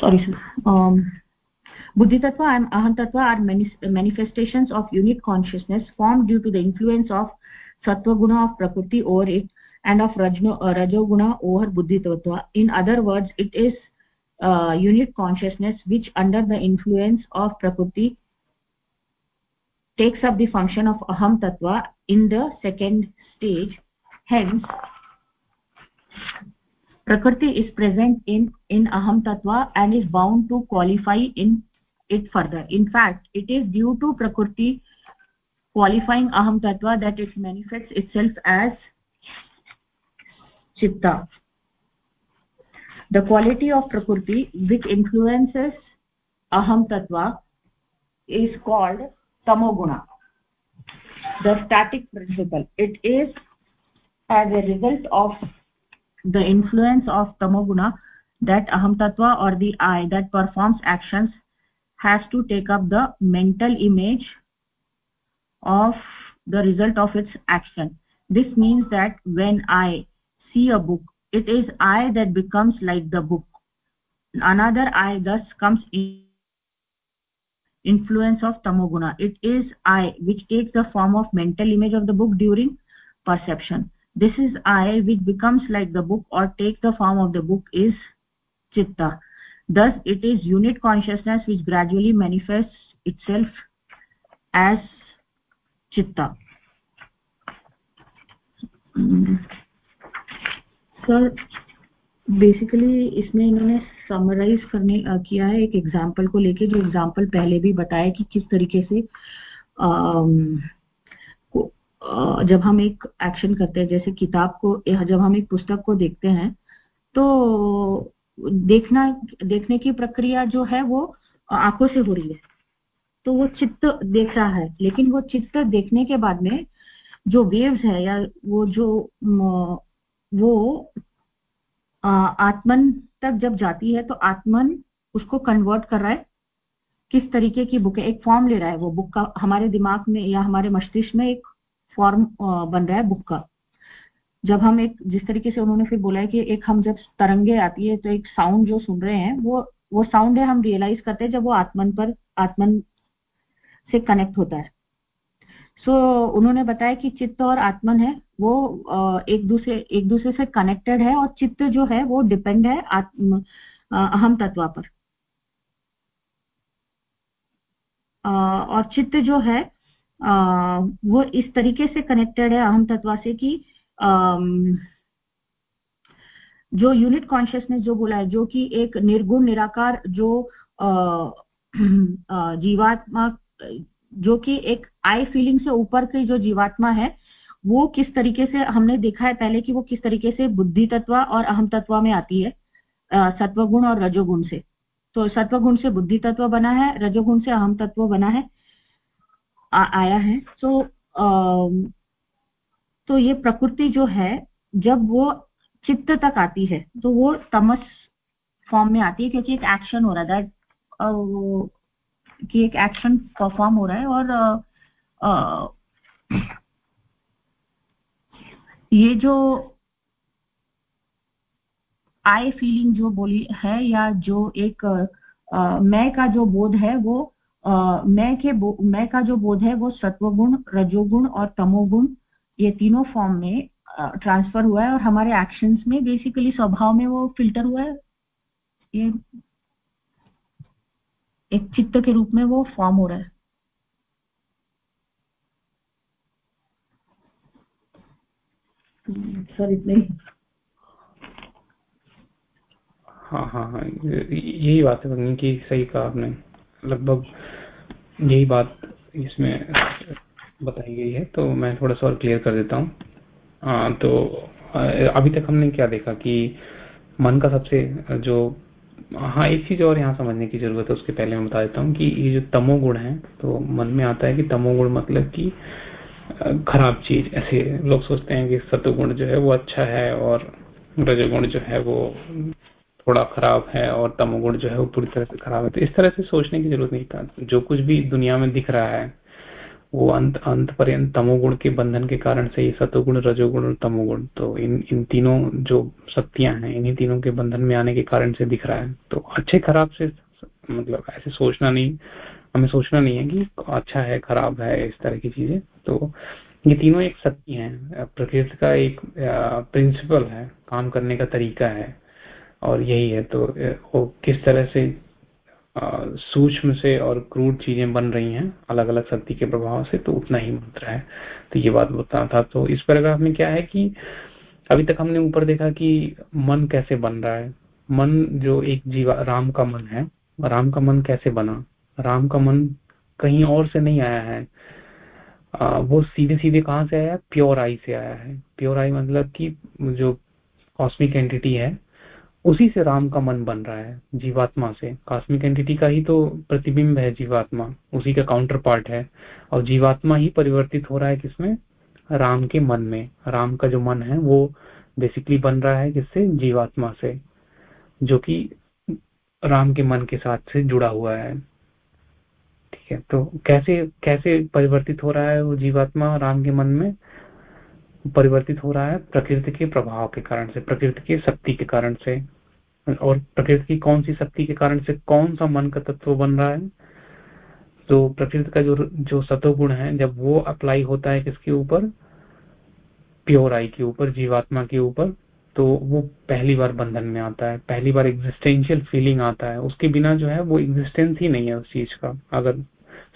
sorry um buddhi tattva and aham tattva are manifestations of unique consciousness formed due to the influence of sattva guna of prakriti over it and of rajno uh, rajoguna over buddhi tattva in other words it is uh, unit consciousness which under the influence of prakriti takes up the function of aham tattva in the second stage. Hence prakriti is present in in aham tattva and is bound to qualify in it further. In fact it is due to prakriti qualifying aham tattva that it manifests itself as chitta. The quality of prakriti which influences aham tattva is called tamoguna the static principle. It is as a result of the influence of tamoguna that aham tattva or the i that performs actions has to take up the mental image of the result of its action. This means that when i see a book it is i that becomes like the book. Another i thus comes in influence of tamoguna. It is i which takes the form of mental image of the book during perception this is i which becomes like the book or takes the form of the book is chitta thus it is unit consciousness which gradually manifests itself as chitta sir basically इसमें इन्होंने summarise करने किया है एक example को लेके जो example पहले भी बताया कि किस तरीके से जब हम एक एक्शन करते हैं, जैसे किताब को जब हम एक पुस्तक को देखते हैं तो देखना, देखने की प्रक्रिया जो है वो आँखों से हो रही है। तो वो चित्त देख रहा है, लेकिन वो चित्त देखने के बाद में जो वेव्स है, या वो जो वो आत्मन तक जब जाती है तो आत्मन उसको कन्वर्ट कर रहा है। किस तरीके की बुक है? एक फॉर्म ले रहा है वो बुक का, हमारे दिमाग में या हमारे मस्तिष्क में एक फॉर्म बन रहा है बुक का। जब हम एक जिस तरीके से उन्होंने फिर बोला है कि एक हम जब तरंगे आती है तो एक साउंड जो सुन रहे हैं वो वो साउंड है हम रियलाइज़ करते हैं जब वो आत्मन पर आत्मन से कनेक्ट होता है। सो so, उन्होंने बताया कि चित्त और आत्मन है वो एक दूसरे एक दूसरे से कनेक्टेड है और चित्त जो है वो डिपेंड है आत्म अहम तत्व पर। और चित्त जो है वो इस तरीके से कनेक्टेड है अहम तत्व से कि जो यूनिट कॉन्शियसनेस जो बोला है, जो कि एक निर्गुण, निराकार, जो *clears throat* जीवात्मा, जो कि एक आई फीलिंग से ऊपर की जो जीवात्मा है, वो किस तरीके से हमने देखा है पहले कि वो किस तरीके से बुद्धि तत्व और अहम तत्व में आती है सत्वगुण और रजोगुण से। तो सत्वगुण से बुद्धि तत्व बना है, रजोगुण से अहम तत्व बना है आ, आया है। तो आ, तो ये प्रकृति जो है जब वो चित्त तक आती है तो वो तमस फॉर्म में आती है क्योंकि एक एक्शन हो रहा है। कि एक एक्शन परफॉर्म हो रहा है और आ, आ, ये जो आई फीलिंग जो बोली है या जो एक आ, मैं का जो बोध है वो मैं के मैं का जो बोध है वो सत्वगुण रजोगुण और तमोगुण ये तीनों फॉर्म में ट्रांसफ़र हुआ है और हमारे एक्शंस में बेसिकली स्वभाव में वो फ़िल्टर हुआ है। ये एक चित्त के रूप में वो फॉर्म हो रहा है। सर इतने हाँ। हाँ हाँ यही बात है भगनी की सही कहा आपने। लगभग यही बात इसमें बताई गई है तो मैं थोड़ा सा और क्लियर कर देता हूँ। तो अभी तक हमने क्या देखा कि मन का सबसे, जो हाँ एक चीज़ और यहाँ समझने की ज़रूरत है, उसके पहले मैं बता देता हूँ कि ये जो तमोगुण है तो मन में आता है कि तमोगुण मतलब कि खराब चीज़। ऐसे लोग सोचते हैं कि सतुगुण जो है वो अच्छा है और रजोगुण जो है वो थोड़ा खराब है और तमोगुण जो है वो पूरी तरह से खराब है। तो इस तरह से सोचने की ज़रूरत नहीं था। जो कुछ भी दुनिया में दिख रहा है, वो अंत अंत पर्यंत तमोगुण के बंधन के कारण से ये सतोगुण रजोगुण और तमोगुण तो इन इन तीनों जो शक्तियाँ हैं, इन्हीं तीनों के बंधन में आने के कारण से दिख रहा है। तो अच्छे खराब से मतलब ऐसे सोचना नहीं, हमें सोचना नहीं है कि अच्छा है, खराब है, इस तरह की चीज़ें। तो ये तीनों एक शक्ति है। प्रकृति का एक प्रिंसिपल है, काम करने का तरीका है। और यही है तो वो किस तरह से सूक्ष्म से और क्रूड चीज़ें बन रही हैं अलग अलग शक्ति के प्रभाव से तो उतना ही मंत्र है। तो ये बात बताना था। तो इस पैराग्राफ में क्या है कि अभी तक हमने ऊपर देखा कि मन कैसे बन रहा है। मन जो एक जीवा राम का मन है राम का मन कैसे बना? राम का मन कहीं और से नहीं आया है। आ, वो सीधे सीधे कहाँ से आया प्योर आई से आया है। प्योर आई मतलब कि जो कॉस्मिक एंटिटी है उसी से राम का मन बन रहा है, जीवात्मा से। कॉस्मिक एंटिटी का ही तो प्रतिबिंब है जीवात्मा, उसी का काउंटर पार्ट है। और जीवात्मा ही परिवर्तित हो रहा है किसमें? राम के मन में। राम का जो मन है, वो बेसिकली बन रहा है किससे? जीवात्मा से, जो कि राम के मन के साथ से जुड़ा हुआ है। ठीक है तो कैसे कैसे परिवर्तित हो रहा है वो जीवात्मा राम के मन में? परिवर्तित हो रहा है प्रकृति के प्रभाव के कारण से, प्रकृति की शक्ति के कारण से। और प्रकृति की कौन सी शक्ति के कारण से कौन सा मन का तत्व बन रहा है? तो प्रकृति का जो जो सतोगुण है, जब वो अप्लाई होता है किसके ऊपर? प्योर आई के ऊपर, जीवात्मा के ऊपर। तो वो पहली बार बंधन में आता है, पहली बार एग्जिस्टेंशियल फीलिंग आता है। उसके बिना जो है, वो एग्जिस्टेंस ही नहीं है उस चीज़ का। अगर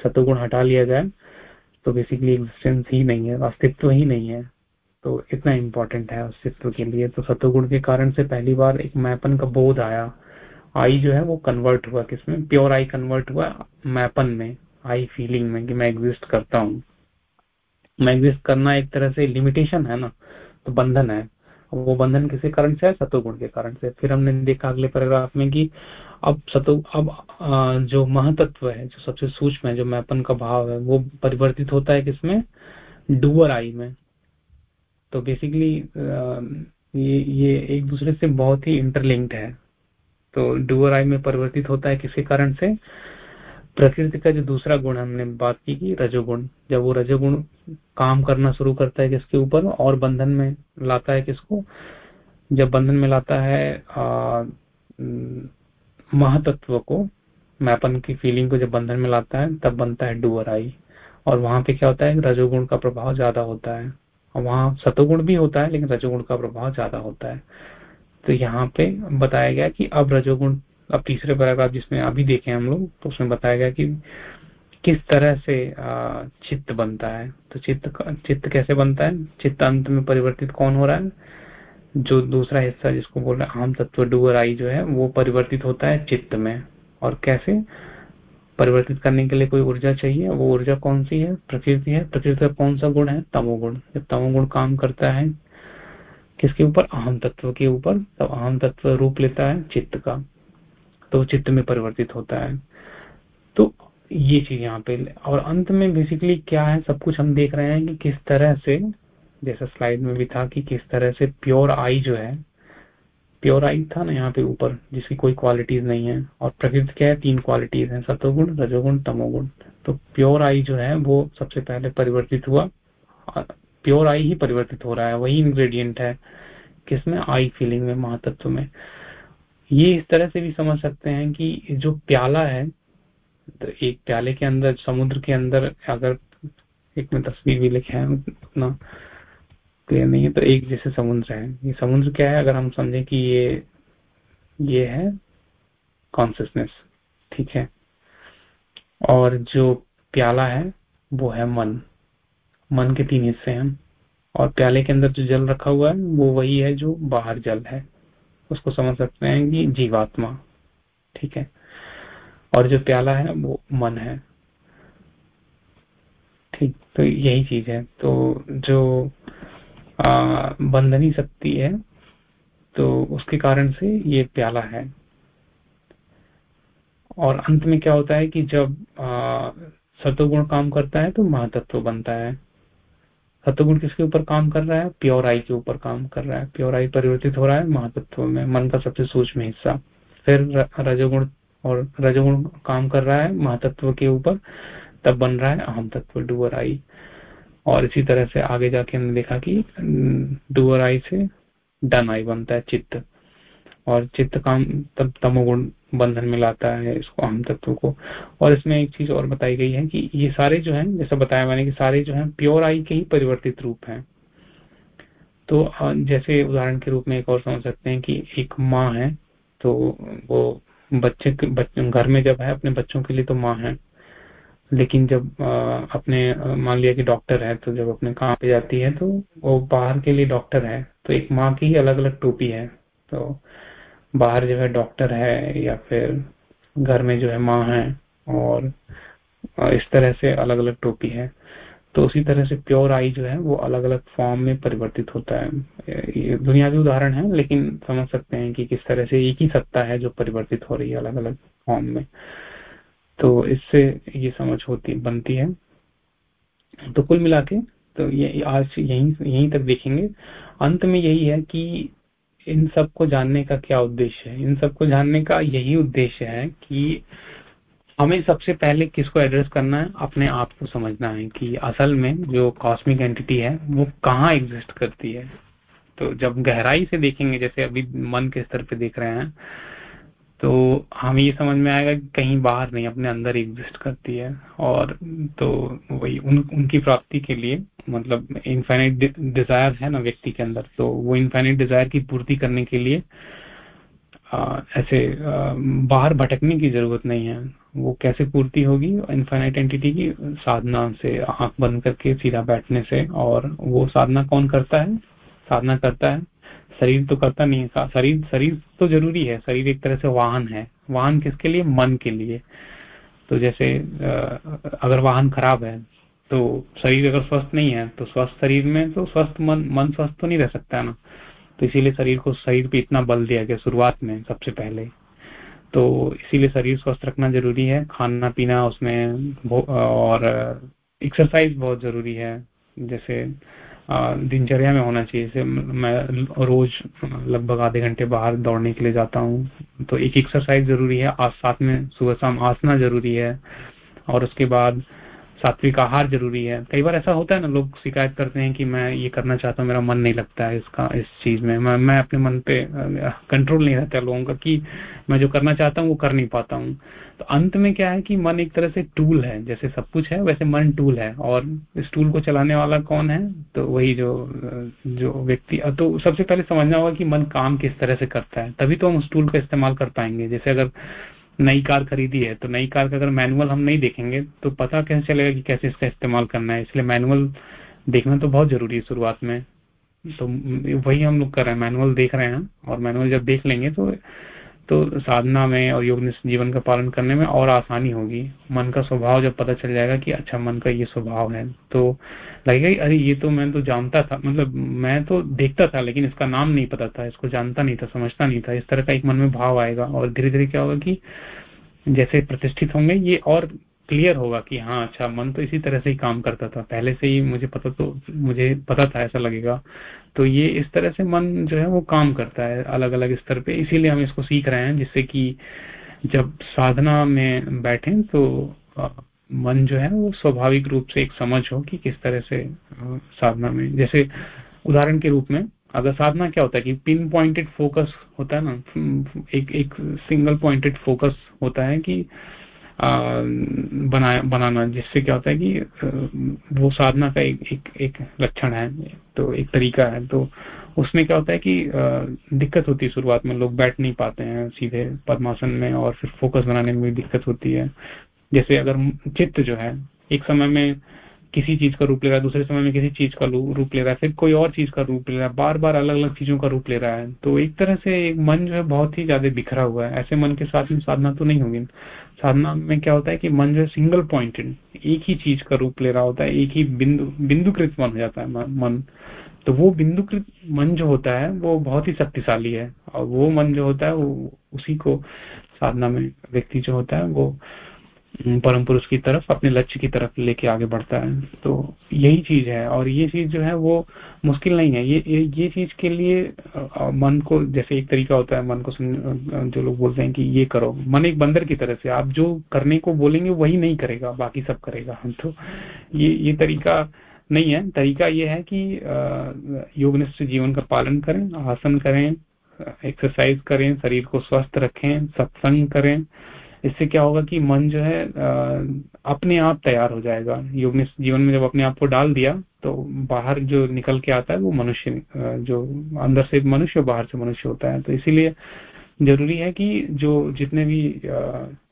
सतोगुण हटा लिया जाए तो बेसिकली एग्जिस्टेंस ही नहीं है, अस्तित्व ही नहीं है। तो इतना इम्पोर्टेंट है अस्तित्व के लिए। तो सतोगुण के कारण से पहली बार एक मैपन का बोध आया। आई जो है वो कन्वर्ट हुआ किसमें? प्योर आई कन्वर्ट हुआ मैपन में आई फीलिंग में कि मैं एग्जिस्ट करता हूँ। मैं एग्जिस्ट करना एक तरह से लिमिटेशन है ना तो बंधन है। वो बंधन किसी कारण से है सतोगुण के कारण से। फिर हमने देखा अगले पैराग्राफ में कि अब सतो अब जो महतत्व है, जो सबसे सूक्ष्म है, जो मैपन का भाव है, वो परिवर्तित होता है किसमें? डुअर आई में। तो बेसिकली ये ये एक दूसरे से बहुत ही इंटरलिंक्ड है। तो डुअर आई में परिवर्तित होता है किसी कारण से? प्रकृति का जो दूसरा गुण हमने बात की कि रजोगुण। जब वो रजोगुण काम करना शुरू करता है किसके ऊपर, और बंधन में लाता है किसको? जब बंधन में लाता है महातत्व को, मैपन की फीलिंग को जब बंधन में लाता है, तब बनता है डुअर आई और वहाँ पे क्या होता है? रजोगुण का प्रभाव ज़्यादा होता है। वहाँ सतोगुण भी होता है, लेकिन रजोगुण का प्रभाव ज़्यादा होता है। तो यहाँ पे बताया गया कि अब रजोगुण, अब तीसरे पैराग्राफ जिसमें अभी देखे हम लोग तो उसमें बताया गया कि किस तरह से चित्त बनता है। तो चित्त चित्त कैसे बनता है? चित्त अंत में परिवर्तित कौन हो रहा है? जो दूसरा हिस्सा जिसको बोल रहे हैं, आम तत्व डूअर आई जो है, वो परिवर्तित होता है चित्त में। और कैसे? परिवर्तित करने के लिए कोई ऊर्जा चाहिए? वो ऊर्जा कौन सी है? प्रकृति है। प्रकृति का कौन सा गुण है? तमोगुण जब तमोगुण काम करता है, किसके ऊपर? अहम तत्व के ऊपर। तब अहम तत्व रूप लेता है चित्त का। तो चित्त में परिवर्तित होता है। तो ये चीज़ यहाँ पे और अंत में बेसिकली क्या है? सब कुछ हम देख रहे हैं कि किस तरह से, जैसा स्लाइड में भी था कि किस तरह से प्योर आई जो है प्योर आई था ना यहाँ पे ऊपर, जिसकी कोई क्वालिटीज नहीं है। और प्रकृति क्या है? तीन क्वालिटीज है सतोगुण रजोगुण, तमोगुण। तो प्योर आई जो है, वो सबसे पहले परिवर्तित हुआ। प्योर आई ही परिवर्तित हो रहा है, वही इंग्रेडिएंट है किसमें? आई फीलिंग में, महातत्व में। ये इस तरह से भी समझ सकते हैं कि जो प्याला है तो एक प्याले के अंदर, समुद्र के अंदर अगर एक में तस्वीर भी लिखे है उतना क्लियर नहीं है तो एक जैसे समुद्र है। ये समुद्र क्या है? अगर हम समझें कि ये ये है कॉन्सियसनेस ठीक है? और जो प्याला है, वो है मन। मन के तीन हिस्से हैं। और प्याले के अंदर जो जल रखा हुआ है, वो वही है जो बाहर जल है। उसको समझ सकते हैं कि जीवात्मा, ठीक है? और जो प्याला है, वो मन है। ठीक तो यही चीज़ है। तो जो बंधनी शक्ति है तो उसके कारण से ये प्याला है। और अंत में क्या होता है कि जब सतोगुण काम करता है तो महातत्व बनता है। सतोगुण किसके ऊपर काम कर रहा है? प्योर आई के ऊपर काम कर रहा है। प्योर आई परिवर्तित हो रहा है महातत्व में, मन का सबसे सूक्ष्म हिस्सा। फिर रजोगुण और रजोगुण काम कर रहा है महातत्व के ऊपर, तब बन रहा है अहम तत्व डुअर आई और इसी तरह से आगे जाके हमने देखा कि डुअर आई से डन आई बनता है चित्त। और चित्त काम तब तमोगुण बंधन में लाता है इसको अहम तत्व को। और इसमें एक चीज़ और बताई गई है कि ये सारे जो हैं, जैसा बताया मैंने कि सारे जो हैं प्योर आई के ही परिवर्तित रूप हैं। तो जैसे उदाहरण के रूप में एक और समझ सकते हैं कि एक माँ है तो वो बच्चे बच्चे घर में जब है, अपने बच्चों के लिए तो माँ है। लेकिन जब आ, अपने मान लिया कि डॉक्टर है तो जब अपने काम पे जाती है तो वो बाहर के लिए डॉक्टर है। तो एक माँ की ही अलग अलग टोपी है। तो बाहर जो है डॉक्टर है या फिर घर में जो है माँ है और इस तरह से अलग अलग टोपी है। तो उसी तरह से प्योर आई जो है वो अलग अलग फॉर्म में परिवर्तित होता है। ये दुनियावी उदाहरण है लेकिन समझ सकते हैं कि किस तरह से एक ही सत्ता है जो परिवर्तित हो रही है अलग अलग फॉर्म में। तो इससे ये समझ होती, बनती है। तो कुल मिला के तो ये आज यहीं यहीं तक देखेंगे। अंत में यही है कि इन सबको जानने का क्या उद्देश्य है? इन सबको जानने का यही उद्देश्य है कि हमें सबसे पहले किसको एड्रेस करना है? अपने आप को समझना है कि असल में जो कॉस्मिक एंटिटी है, वो कहाँ एग्जिस्ट करती है। तो जब गहराई से देखेंगे, जैसे अभी मन के स्तर पे देख रहे हैं तो हमें ये समझ में आएगा कि कहीं बाहर नहीं अपने अंदर एग्जिस्ट करती है। और तो वही उन उनकी प्राप्ति के लिए मतलब इनफाइनाइट डिज़ायर है ना व्यक्ति के अंदर तो वो इनफाइनाइट डिज़ायर की पूर्ति करने के लिए आ, ऐसे आ, बाहर भटकने की ज़रूरत नहीं है। वो कैसे पूर्ति होगी? इनफाइनाइट एंटिटी की साधना से आँख बंद करके सीधा बैठने से और वो साधना कौन करता है? साधना करता है शरीर तो करता नहीं शरीर शरीर तो ज़रूरी है, शरीर एक तरह से वाहन है। वाहन किसके लिए? मन के लिए। तो जैसे अगर वाहन खराब है तो शरीर अगर स्वस्थ नहीं है तो स्वस्थ शरीर में तो स्वस्थ मन मन स्वस्थ तो नहीं रह सकता ना। तो इसीलिए शरीर को, शरीर पे इतना बल दिया गया शुरुआत में, सबसे पहले। तो इसीलिए शरीर स्वस्थ रखना ज़रूरी है, खाना, पीना उसमें और एक्सरसाइज बहुत ज़रूरी है। जैसे दिनचर्या में होना चाहिए। जैसे मैं रोज लगभग आधे घंटे बाहर दौड़ने के लिए जाता हूँ। तो एक एक्सरसाइज ज़रूरी है। साथ में सुबह शाम आसना ज़रूरी है। और उसके बाद सात्विक आहार ज़रूरी है। कई बार ऐसा होता है ना लोग शिकायत करते हैं कि मैं ये करना चाहता हूँ मेरा मन नहीं लगता है इसका इस चीज़ में। मैं, मैं अपने मन पे कंट्रोल नहीं रहता लोगों का कि मैं जो करना चाहता हूँ वो कर नहीं पाता हूँ। तो अंत में क्या है कि मन एक तरह से टूल है जैसे सब कुछ है वैसे मन टूल है। और इस टूल को चलाने वाला कौन है? तो वही जो जो व्यक्ति तो सबसे पहले समझना होगा कि मन काम किस तरह से करता है। तभी तो हम उस टूल का इस्तेमाल कर पाएँगे। जैसे अगर नई कार खरीदी है तो नई कार का अगर मैनुअल हम नहीं देखेंगे तो पता कैसे चलेगा कि कैसे इसका इस्तेमाल करना है? इसलिए मैनुअल देखना तो बहुत ज़रूरी है शुरुआत में। तो वही हम लोग कर रहे हैं मैनुअल देख रहे हैं और मैनुअल जब देख लेंगे तो तो साधना में और योग जीवन का पालन करने में और आसानी होगी। मन का स्वभाव जब पता चल जाएगा कि अच्छा मन का ये स्वभाव है तो लगेगा अरे, ये तो मैं तो जानता था। मतलब मैं तो देखता था, लेकिन इसका नाम नहीं पता था, इसको जानता नहीं था, समझता नहीं था। इस तरह का एक मन में भाव आएगा और धीरे धीरे क्या होगा कि जैसे प्रतिष्ठित होंगे, ये और क्लियर होगा कि हाँ अच्छा मन तो इसी तरह से ही काम करता था। पहले से ही मुझे पता तो मुझे पता था ऐसा लगेगा। तो ये इस तरह से मन जो है वो काम करता है अलग अलग स्तर पे। इसीलिए हम इसको सीख रहे हैं, जिससे कि जब साधना में बैठे तो मन जो है वो स्वाभाविक रूप से एक समझ हो कि किस तरह से साधना में। जैसे उदाहरण के रूप में, अगर साधना क्या होता है कि पिन पॉइंटेड फोकस होता है ना, एक एक सिंगल पॉइंटेड फोकस होता है कि बनाया बनाना जिससे क्या होता है कि वो साधना का एक एक, एक लक्षण है तो एक तरीका है। तो उसमें क्या होता है कि दिक्कत होती है शुरुआत में लोग बैठ नहीं पाते हैं सीधे पद्मासन में और फिर फोकस बनाने में भी दिक्कत होती है। जैसे अगर चित्त जो है एक समय में किसी चीज़ का रूप ले रहा है दूसरे समय में किसी चीज़ का रूप ले रहा है फिर कोई और चीज़ का रूप ले रहा है बार बार अलग अलग चीज़ों का रूप ले रहा है तो एक तरह से एक मन जो है बहुत ही ज़्यादा बिखरा हुआ है। ऐसे मन के साथ में साधना तो नहीं होगी। साधना में क्या होता है कि मन जो है सिंगल पॉइंटेड एक ही चीज़ का रूप ले रहा होता है, एक ही बिंदु, बिंदुकृत मन हो जाता है मन। तो वो बिंदुकृत मन जो होता है, वो बहुत ही शक्तिशाली है। और वो मन जो होता है, वो उसी को साधना में व्यक्ति जो होता है, वो परम पुरुष की तरफ़ अपने लक्ष्य की तरफ़ लेके आगे बढ़ता है। तो यही चीज़ है और ये चीज़ जो है वो मुश्किल नहीं है। ये ये, ये चीज़ के लिए मन को जैसे एक तरीका होता है मन को सुन, जो लोग बोलते हैं कि ये करो मन एक बंदर की तरह से आप जो करने को बोलेंगे वही नहीं करेगा बाकी सब करेगा। हम *laughs* तो ये ये तरीका नहीं है। तरीका ये है कि योगनिष्ठ जीवन का पालन करें आसन करें एक्सरसाइज करें शरीर को स्वस्थ रखें सत्संग करें इससे क्या होगा कि मन जो है अपने आप तैयार हो जाएगा। योग जीवन में जब अपने आप को डाल दिया तो बाहर जो निकल के आता है वो मनुष्य जो अंदर से मनुष्य बाहर से मनुष्य होता है। तो इसीलिए ज़रूरी है कि जो जितने भी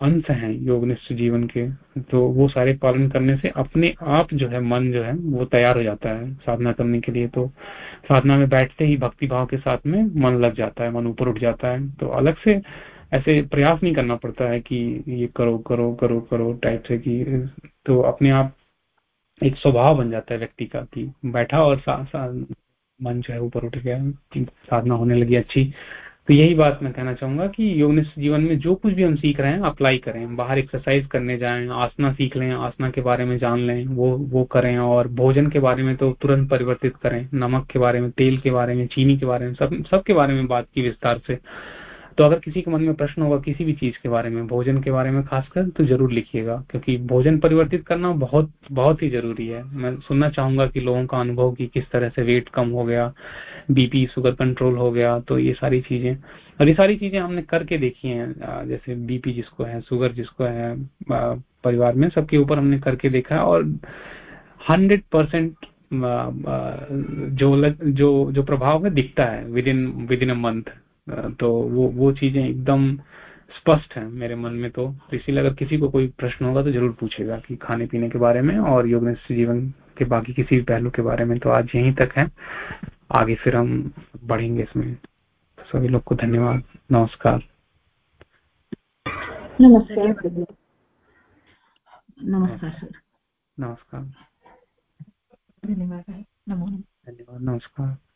अंश हैं योगनिष्ठ जीवन के तो वो सारे पालन करने से अपने आप जो है, मन जो है, वो तैयार हो जाता है साधना करने के लिए। तो साधना में बैठते ही भक्ति भाव के साथ में मन लग जाता है, मन ऊपर उठ जाता है। तो अलग से ऐसे प्रयास नहीं करना पड़ता है कि ये करो करो करो करो टाइप से कि तो अपने आप एक स्वभाव बन जाता है व्यक्ति का कि बैठा और सा, सा, मन जो है ऊपर उठ गया साधना होने लगी अच्छी। तो यही बात मैं कहना चाहूँगा कि योग जीवन में जो कुछ भी हम सीख रहे हैं अप्लाई करें। बाहर एक्सरसाइज करने जाएँ आसना सीख लें आसना के बारे में जान लें वो वो करें और भोजन के बारे में तो तुरंत परिवर्तित करें। नमक के बारे में तेल के बारे में चीनी के बारे में सब सबके बारे में बात की विस्तार से। तो अगर किसी के मन में प्रश्न होगा किसी भी चीज़ के बारे में, भोजन के बारे में खासकर तो ज़रूर लिखिएगा, क्योंकि भोजन परिवर्तित करना बहुत बहुत ही ज़रूरी है। मैं सुनना चाहूँगा कि लोगों का अनुभव कि किस तरह से वेट कम हो गया बीपी शुगर कंट्रोल हो गया तो ये सारी चीज़ें। और ये सारी चीज़ें हमने करके देखी हैं जैसे बीपी जिसको है शुगर जिसको है परिवार में, सबके ऊपर हमने करके देखा है और हंड्रेड परसेंट जो जो जो प्रभाव है, दिखता है within within a month तो वो वो चीज़ें एकदम स्पष्ट है मेरे मन में तो, तो इसीलिए अगर किसी को कोई प्रश्न होगा तो ज़रूर पूछेगा कि खाने पीने के बारे में और योग जीवन के बाकी किसी भी पहलू के बारे में। तो आज यहीं तक है। आगे फिर हम बढ़ेंगे इसमें। तो सभी लोग को धन्यवाद। नमस्कार। नमस्कार। नमस्कार नमस्कार। धन्यवाद। धन्यवाद। नमस्कार।